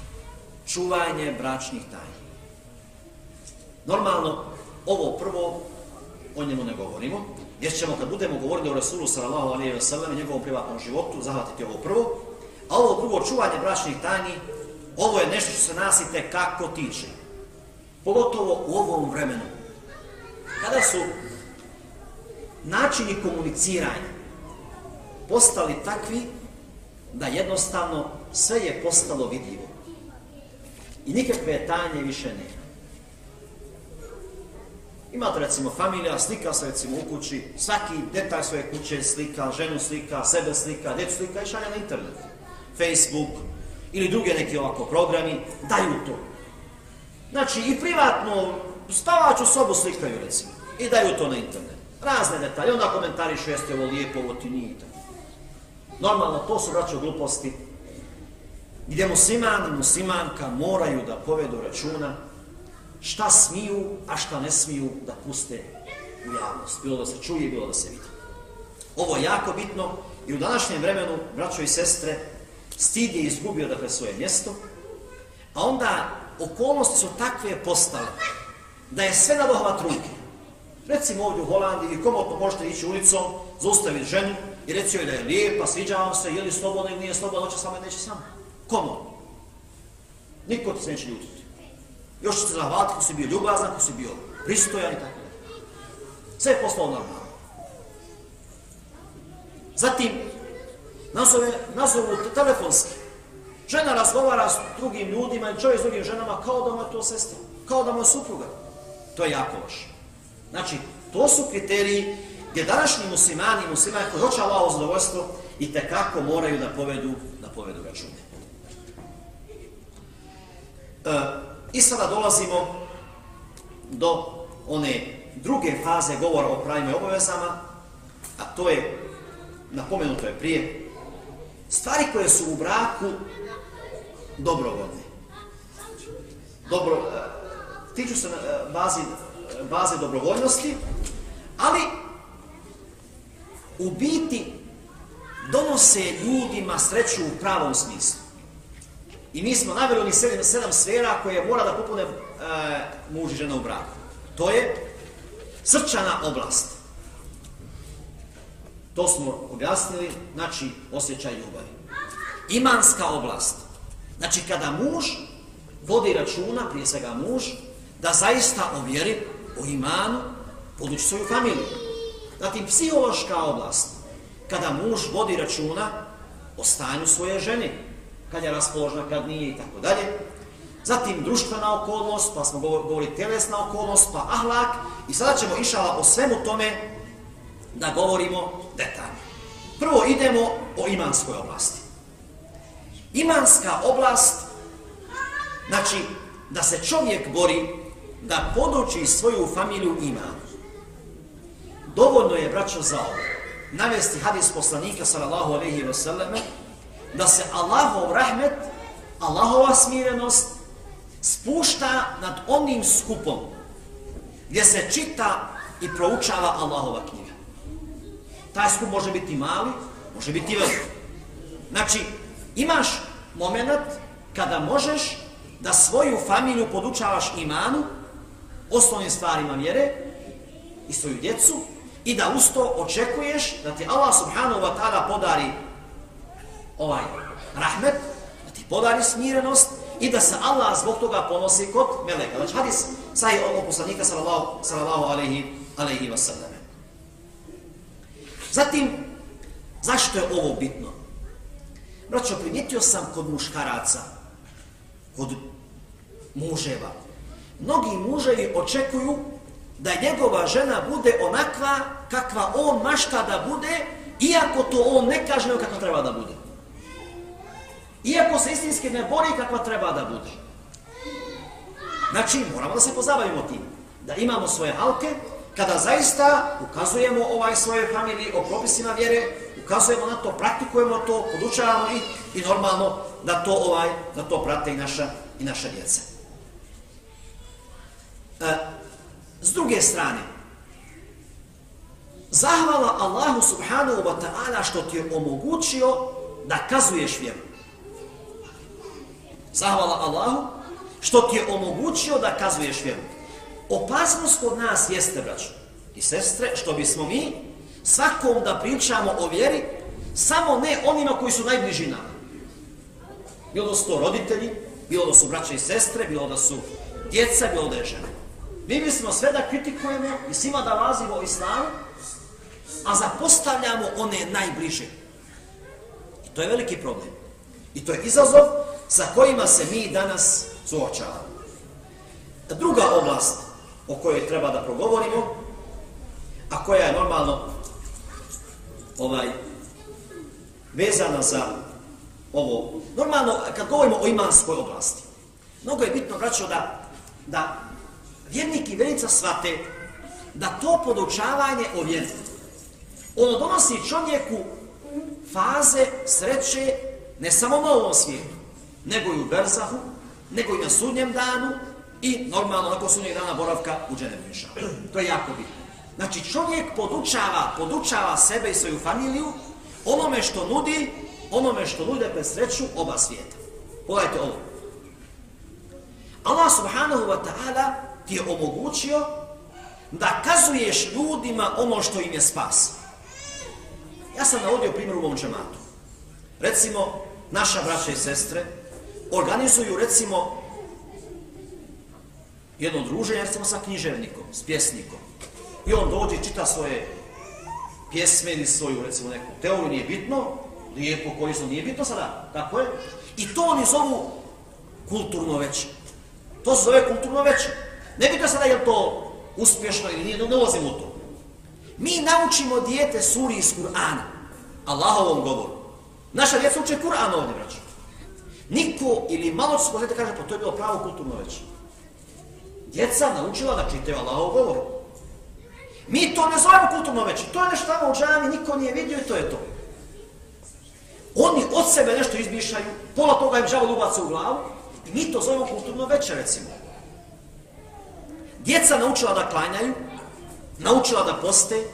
Čuvanje bračnih tajni. Normalno, ovo prvo, o njemu ne govorimo, jer ćemo kad budemo govorili o Rasulu sallallahu alaihi wa sallam i njegovom privatnom životu, zahvatiti ovo prvo, a ovo drugo, čuvanje bračnih tajni, ovo je nešto što se nasite kako tiče. Pogotovo u ovom vremenu. Kada su načini komuniciranja postali takvi da jednostavno sve je postalo vidljivo. I nikakve tanje više nema. Imate recimo familija, slika se recimo u kući, svaki detalj svoje kuće slika, ženu slika, sebe slika, djecu slika i šalja na internet. Facebook ili druge neki ovako programi, daju to. Znači i privatno spavaću sobu slikaju recimo i daju to na internet. Razne detalje, onda komentarišu jeste ovo lijepo, ovo ti nije tako. Normalno, to su braće gluposti gdje musliman i muslimanka moraju da povedu računa šta smiju, a šta ne smiju da puste u javnost. Bilo da se čuje, bilo da se vidi. Ovo je jako bitno i u današnjem vremenu, braćo i sestre, stid je izgubio dakle svoje mjesto, a onda okolnosti su takve postale da je sve na dohvat ruke. Recimo ovdje u Holandiji, vi komotno možete ići ulicom, zaustaviti ženu i reći joj da je lijepa, sviđa vam se, je li slobodna ili nije slobodna, hoće samo neće sama. Komotno. Niko ti se neće ljutiti. Još ćete zahvaliti ko si bio ljubazan, ko si bio pristojan i tako. Sve je postalo normalno. Zatim, nazove, nazovu telefonski. Žena razgovara s drugim ljudima i čovjek s drugim ženama kao da mu je to sestra, kao da mu je supruga. To je jako loše. Znači, to su kriteriji gdje današnji muslimani i muslimani koji hoće Allahovo zadovoljstvo i tekako moraju da povedu, da povedu račune. E, I sada dolazimo do one druge faze govora o pravima i obavezama, a to je, napomenuto je prije, stvari koje su u braku dobrovoljne. Dobro, e, tiču se na bazi, baze dobrovoljnosti, ali u biti donose ljudima sreću u pravom smislu. I mi smo navjeli onih sedam, sedam sfera koje mora da popune e, muž i žena u braku. To je srčana oblast. To smo objasnili, znači osjećaj ljubavi. Imanska oblast. Znači kada muž vodi računa, prije svega muž, da zaista ovjeri o imanu, podući svoju familiju. Zatim psihološka oblast. Kada muž vodi računa o stanju svoje žene, kad je raspoložena, kad nije i tako dalje. Zatim društvena okolnost, pa smo govorili telesna okolnost, pa ahlak. I sada ćemo išala o svemu tome da govorimo detaljno. Prvo idemo o imanskoj oblasti. Imanska oblast, znači da se čovjek bori da poduči svoju familiju imanu. Dovoljno je, braćo, za ovo. Navesti hadis poslanika, sallallahu alaihi wa sallam, da se Allahov rahmet, Allahova smirenost spušta nad onim skupom gdje se čita i proučava Allahova knjiga. Taj skup može biti mali, može biti veliki. Znači, imaš moment kada možeš da svoju familiju podučavaš imanu, osnovnim stvarima vjere i svoju djecu i da usto očekuješ da ti Allah subhanahu wa ta'ala podari ovaj rahmet, da ti podari smirenost i da se Allah zbog toga ponosi kod meleka. Znači hadis sahih od poslanika sallallahu, sallallahu alaihi, alaihi wa sallam. Zatim, zašto je ovo bitno? Braćo, primijetio sam kod muškaraca, kod muževa. Mnogi muževi očekuju da njegova žena bude onakva kakva on mašta da bude, iako to on ne kaže kako treba da bude. Iako se istinski ne bori kakva treba da bude. Znači, moramo da se pozabavimo tim. Da imamo svoje halke, kada zaista ukazujemo ovaj svoje familiji o propisima vjere, ukazujemo na to, praktikujemo to, podučavamo ih i normalno da to ovaj da to prate i naša i naša djeca. E, s druge strane, zahvala Allahu subhanahu wa ta'ala što ti je omogućio da kazuješ vjeru. Zahvala Allahu što ti je omogućio da kazuješ vjeru. Opasnost kod nas jeste, braćo i sestre, što bismo mi svakom da pričamo o vjeri, samo ne onima koji su najbliži nama. Bilo da su to roditelji, bilo da su braće i sestre, bilo da su djeca, bilo da je žena. Mi mislimo sve da kritikujemo i svima da lazimo o islamu, a zapostavljamo one najbliže. I to je veliki problem. I to je izazov sa kojima se mi danas suočavamo. Druga oblast o kojoj treba da progovorimo, a koja je normalno ovaj vezana za ovo. Normalno, kad govorimo o imanskoj oblasti, mnogo je bitno, braćo, da, da vjernik i vjernica svate da to podučavanje o vjeri, ono donosi čovjeku faze sreće ne samo na ovom svijetu, nego i u Berzahu, nego i na sudnjem danu i normalno nakon sudnjeg dana boravka u Dženevinša. To je jako bitno. Znači čovjek podučava, podučava sebe i svoju familiju onome što nudi, onome što nude pre sreću oba svijeta. Pogledajte ovo. Allah subhanahu wa ta'ala ti je omogućio da kazuješ ljudima ono što im je spas. Ja sam navodio primjer u mom džematu. Recimo, naša braća i sestre organizuju, recimo, jedno druženje, recimo, sa književnikom, s pjesnikom. I on dođe čita svoje pjesme ili svoju, recimo, neku teoriju, nije bitno, lijepo, korisno, nije bitno sada, tako je. I to oni zovu kulturno veće. To se zove kulturno veće. Ne bitno sada je to uspješno ili nije, ne ulazim u to. Mi naučimo dijete suri iz Kur'ana, Allahovom govoru. Naša djeca uče Kur'an ovdje, braću. Niko ili malo se možete kaže, pa to je bilo pravo kulturno već. Djeca naučila da čitaju Allahov govor. Mi to ne zovemo kulturno već. To je nešto tamo u džami, niko nije vidio i to je to. Oni od sebe nešto izmišljaju, pola toga im žava lubaca u glavu i mi to zovemo kulturno veće, recimo. Djeca naučila da klanjaju, naučila da poste,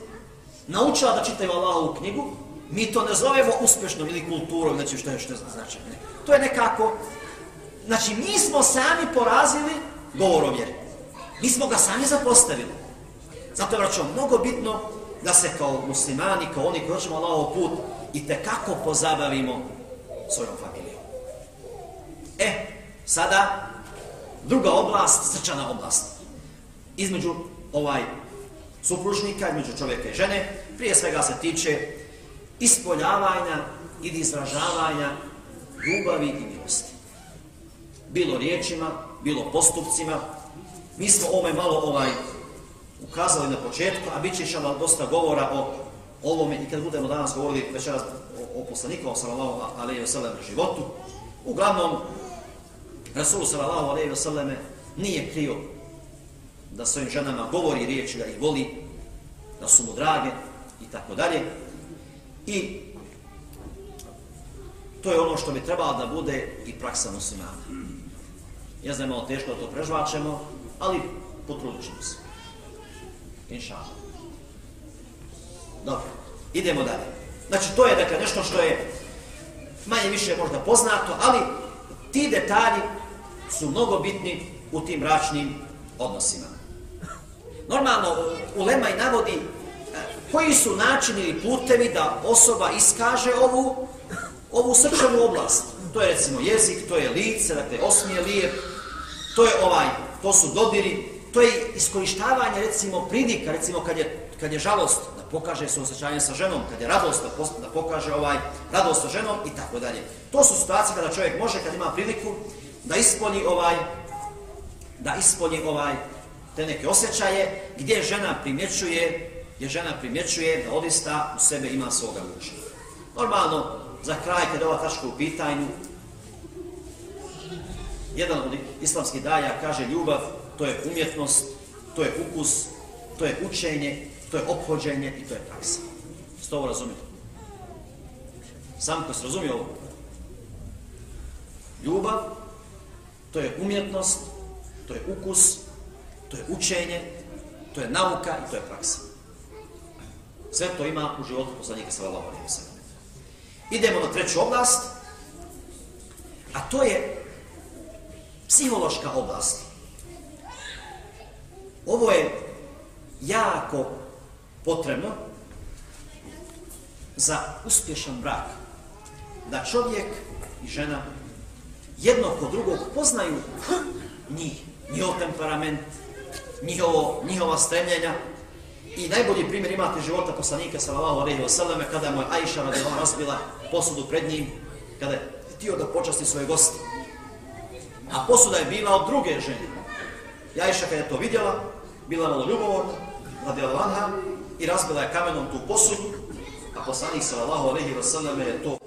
naučila da čitaju Allahovu knjigu, mi to ne zovemo uspješnom ili kulturom, znači što je što znači. Ne. To je nekako, znači mi smo sami porazili govorom jer. vjeri. Mi smo ga sami zapostavili. Zato je vraćao mnogo bitno da se kao muslimani, kao oni koji hoćemo Allahov put, i te kako pozabavimo svojom familijom. E, sada druga oblast, srčana oblast. Između ovaj supružnika, između čovjeka i žene, prije svega se tiče ispoljavanja ili izražavanja ljubavi i milosti. Bilo riječima, bilo postupcima. Mi smo ome malo ovaj ukazali na početku, a bit će šala dosta govora o ovome i kad budemo danas govorili večeras o, o poslaniku sallallahu alaihi wa sallam životu uglavnom Rasul sallallahu alejhi wa sallam nije krio da svojim ženama govori riječi da ih voli da su mu drage i tako dalje i to je ono što bi trebalo da bude i praksa muslimana. Ja znam malo teško da to prežvačemo, ali potrudit ćemo se. Inšala. Dobro, idemo dalje. Znači, to je dakle nešto što je manje više možda poznato, ali ti detalji su mnogo bitni u tim bračnim odnosima. Normalno, Ulema i navodi koji su načini ili putevi da osoba iskaže ovu, ovu srčanu oblast. To je recimo jezik, to je lice, dakle osmije lijep, to je ovaj, to su dodiri, to je iskorištavanje recimo pridika, recimo kad je, kad je žalost, da pokaže se osjećanje sa ženom, kad je radost, da, da pokaže ovaj radost sa ženom i tako dalje. To su situacije kada čovjek može, kad ima priliku, da ispolji ovaj, da ispolji ovaj, te neke osjećaje, gdje žena primjećuje, gdje žena primjećuje da odista u sebe ima svoga muža. Normalno, za kraj, kada ova tačka u pitanju, jedan od islamskih daja kaže ljubav, to je umjetnost, to je ukus, to je učenje, to je obhođenje i to je praksa. Ste ovo razumijete? Sam ko se razumije ovo? Ljubav, to je umjetnost, to je ukus, to je učenje, to je nauka i to je praksa. Sve to ima u životu poslanika sallallahu alejhi ve sellem. Idemo na treću oblast, a to je psihološka oblast. Ovo je jako potrebno za uspješan brak. Da čovjek i žena jedno kod drugog poznaju njih, njihov temperament, njihovo, njihova stremljenja. I najbolji primjer imate života poslanika sallallahu alejhi ve selleme kada mu je Ajša radijallahu razbila posudu pred njim kada je htio da počasti svoje goste. A posuda je bila od druge žene. Ajša kada je to vidjela, bila malo ljubomorna, radijallahu anha i razbila je kamenom tu posudu, a poslanik sallallahu alejhi ve selleme je to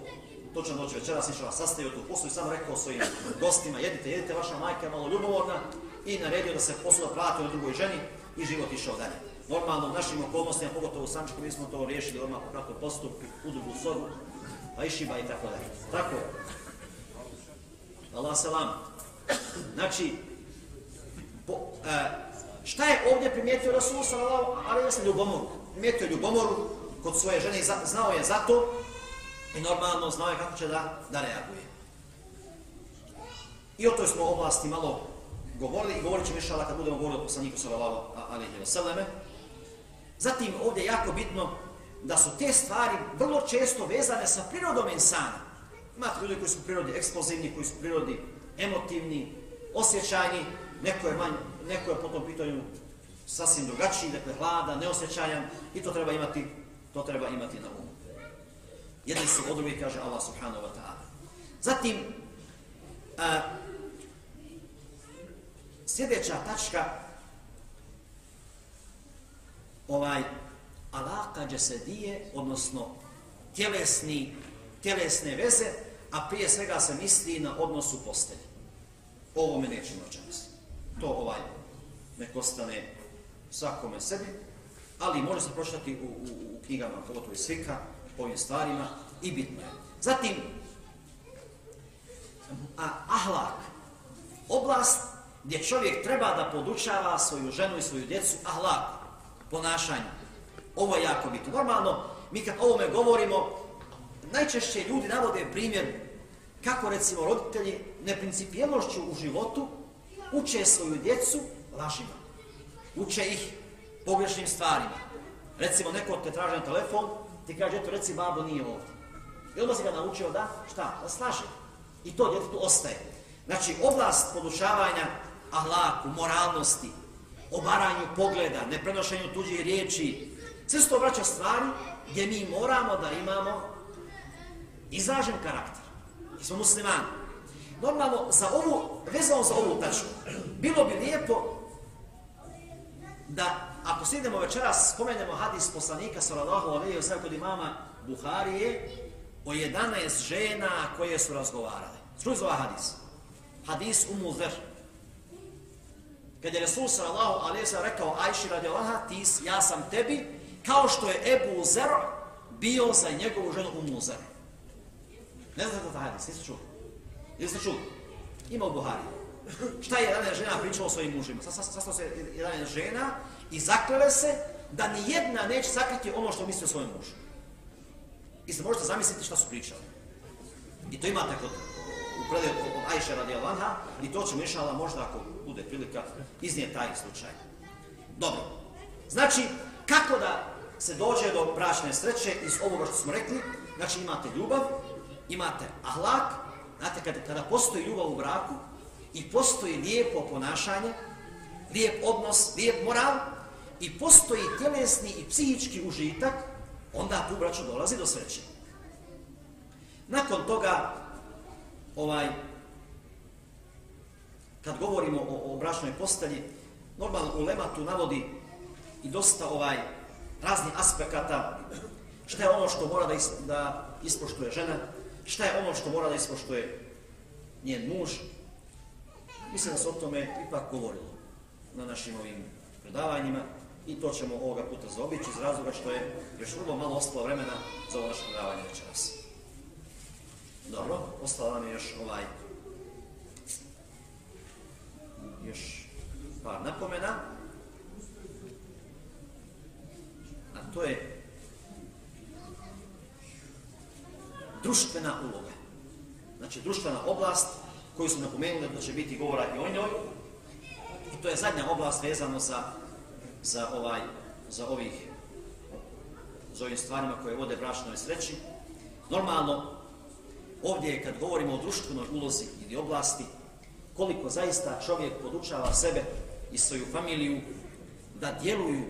točno noć večeras išao sastavio tu posudu i samo rekao svojim gostima, jedite, jedite, vaša majka je malo ljubomorna, i naredio da se posuda plati od drugoj ženi i život išao dalje. Normalno u našim okolnostima, pogotovo u Sančku, mi smo to riješili odmah po kratkom postupku, u drugu sobu, pa išiba i tako dalje. Tako. Allah selam. Znači, po, e, šta je ovdje primijetio Rasul sallallahu ali ja sam ljubomoru. Primijetio ljubomoru kod svoje žene i znao je za to i normalno znao je kako će da, da reaguje. I o toj smo oblasti malo govorili i govorit ćemo išala kad budemo govorili o poslaniku sallallahu alaihi wa sallame. Zatim ovdje je jako bitno da su te stvari vrlo često vezane sa prirodom insana. Imate ljudi koji su prirodi eksplozivni, koji su prirodi emotivni, osjećajni, neko je, manj, neko je po tom pitanju sasvim drugačiji, dakle hlada, neosjećajan i to treba imati, to treba imati na umu. Jedni su od drugih, kaže Allah subhanahu wa ta'ala. Zatim, a, Sljedeća tačka ovaj alaka džesedije, odnosno tjelesni, tjelesne veze, a prije svega se misli na odnosu postelji. Ovo me nećemo očas. To ovaj nek ostane svakome sebi, ali može se pročitati u, u, u knjigama, pogotovo i svika, po ovim stvarima, i bitno je. Zatim, a, ahlak, oblast gdje čovjek treba da podučava svoju ženu i svoju djecu ahlaku, ponašanju. Ovo je jako bitno. Normalno, mi kad ovome govorimo, najčešće ljudi navode primjer kako recimo roditelji neprincipijelnošću u životu uče svoju djecu lažima. Uče ih pogrešnim stvarima. Recimo, neko te traži na telefon, ti kaže, eto, reci, babo nije ovdje. I odmah si ga naučio da, šta, da slaže. I to djetetu ostaje. Znači, oblast podučavanja ahlaku, moralnosti, obaranju pogleda, neprenošenju tuđih riječi. Sve se to vraća stvari gdje mi moramo da imamo izražen karakter. Mi smo muslimani. Normalno, za ovu, vezano za ovu tačku, bilo bi lijepo da, ako se večeras, spomenemo hadis poslanika sallallahu alaihi wa sallam kod imama Buharije o 11 žena koje su razgovarale. Čuli za ovaj hadis? Hadis Umu Zer, Kad je Resul sallallahu alaihi sallam rekao Ajši radi Allaha, ti, ja sam tebi, kao što je Ebu Zer bio za njegovu ženu Umu Zer. Ne znate to hadis, niste čuli? Niste čuli? Ima u Buhari. Šta je jedna žena pričala o svojim mužima? Sastao se jedna žena i zaklele se da ni jedna neće sakriti ono što misli o svojom mužu. I se možete zamisliti šta su pričali. I to imate kod u predaju od Ajše radi i to ćemo išala možda ako bude prilika iznije taj slučaj. Dobro. Znači, kako da se dođe do bračne sreće iz ovoga što smo rekli? Znači, imate ljubav, imate ahlak, znate, kada, kada postoji ljubav u braku i postoji lijepo ponašanje, lijep odnos, lijep moral i postoji tjelesni i psihički užitak, onda tu braću dolazi do sreće. Nakon toga, ovaj, kad govorimo o, o bračnoj postelji, normalno u Lematu navodi i dosta ovaj razni aspekata šta je ono što mora da, is, da ispoštuje žena, šta je ono što mora da ispoštuje njen muž. Mislim da se o tome ipak govorilo na našim ovim predavanjima i to ćemo ovoga puta zaobići iz razloga što je još vrlo malo ostalo vremena za ovo naše predavanje večeras. Dobro, ostalo nam je još ovaj još par napomena. A to je društvena uloga. Znači, društvena oblast koju smo napomenuli da će biti govora i o njoj. I to je zadnja oblast vezano za, za, ovaj, za ovih za ovim stvarima koje vode brašnoj sreći. Normalno, ovdje kad govorimo o društvenoj ulozi ili oblasti, koliko zaista čovjek podučava sebe i svoju familiju da djeluju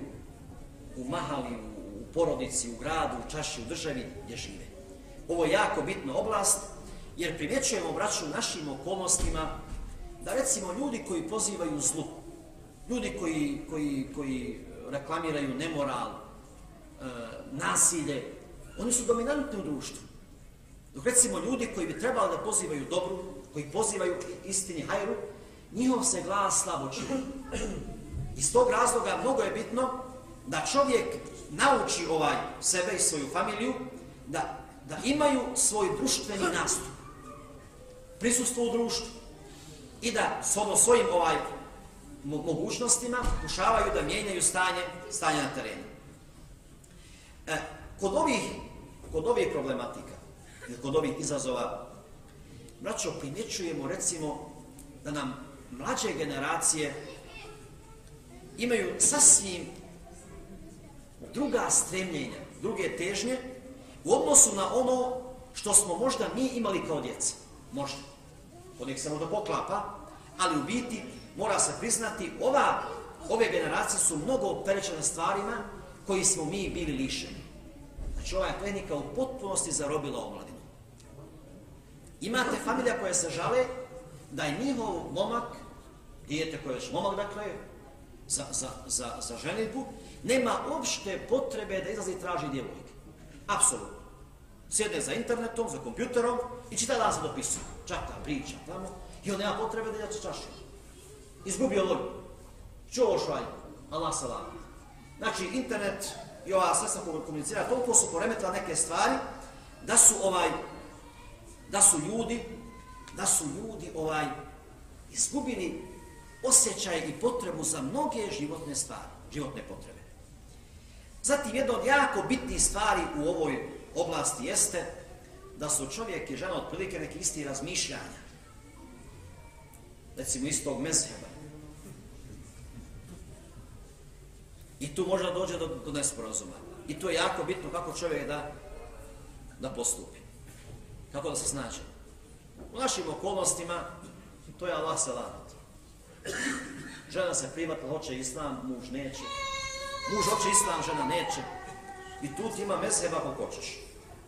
u mahali, u porodici, u gradu, u čaši, u državi gdje žive. Ovo je jako bitna oblast, jer primjećujemo, braću, našim okolnostima da recimo ljudi koji pozivaju zlu, ljudi koji, koji, koji reklamiraju nemoral, e, nasilje, oni su dominantni u društvu. Dok recimo ljudi koji bi trebali da pozivaju dobru, koji pozivaju istini hajru, njihov se glas slabo čuje. Iz tog razloga mnogo je bitno da čovjek nauči ovaj sebe i svoju familiju da, da imaju svoj društveni nastup, prisustvo u društvu i da s ono svojim ovaj mogućnostima pokušavaju da mijenjaju stanje, stanje na terenu. E, kod ovih kod ovih problematika kod ovih izazova braćo, primjećujemo recimo da nam mlađe generacije imaju sasvim druga stremljenja, druge težnje u odnosu na ono što smo možda mi imali kao djeca. Možda. To nek se možda poklapa, ali u biti mora se priznati ova, ove generacije su mnogo opterećene stvarima koji smo mi bili lišeni. Znači ova je tehnika u potpunosti zarobila omlad. Imate familija koja se žale da je njihov momak, dijete koje je momak, dakle, za, za, za, za ženitbu, nema opšte potrebe da izlazi i traži djevojke. Apsolutno. Sjede za internetom, za kompjuterom i čita da se dopisuje. Čata, priča, tamo. I on nema potrebe da jače čaše. Izgubio logiku. Čuo švalj. Allah salam. Znači, internet i ova sredstva komunicira, toliko su poremetila neke stvari da su ovaj da su ljudi da su ljudi ovaj izgubili osjećaj i potrebu za mnoge životne stvari, životne potrebe. Zatim jedna od jako bitnih stvari u ovoj oblasti jeste da su čovjek i žena otprilike neki isti razmišljanja. Recimo istog mezheba. I tu možda dođe do, do nesporazuma. I to je jako bitno kako čovjek da, da postupi. Kako da se snađe? U našim okolnostima, to je Allah salamat. Žena se privatno hoće islam, muž neće. Muž hoće islam, žena neće. I tu ti ima meseba ako hoćeš.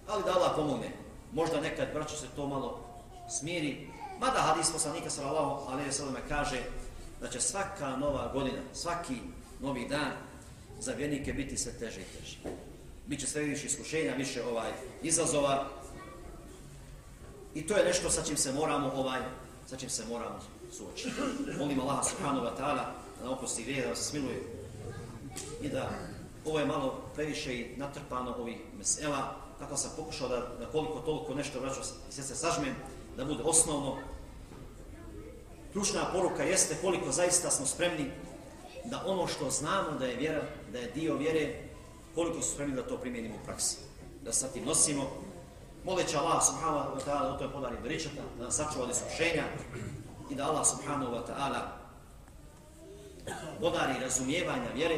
Ali da Allah pomogne. Možda nekad braće se to malo smiri. Mada hadis poslanika sallallahu alaihi sallam kaže da će svaka nova godina, svaki novi dan za vjernike biti sve teže i teže. Biće sve više iskušenja, više ovaj izazova, I to je nešto sa čim se moramo ovaj sa čim se moramo suočiti. Molim Allaha subhanahu wa ta'ala da oprosti grije, da se smiluje i da ovo je malo previše i natrpano ovih mesela, tako sam pokušao da, da koliko toliko nešto vraćao i sve se sažmem, da bude osnovno. Ključna poruka jeste koliko zaista smo spremni da ono što znamo da je vjera, da je dio vjere, koliko smo spremni da to primijenimo u praksi. Da sa tim nosimo moleći Allah subhanahu wa ta'ala da to je podari beričata, da nas sačuva od iskušenja i da Allah subhanahu wa ta'ala podari razumijevanja vjere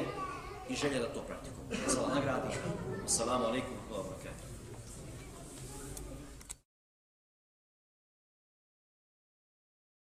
i želje da to praktikujemo. Da se Allah nagradi. Assalamu alaikum.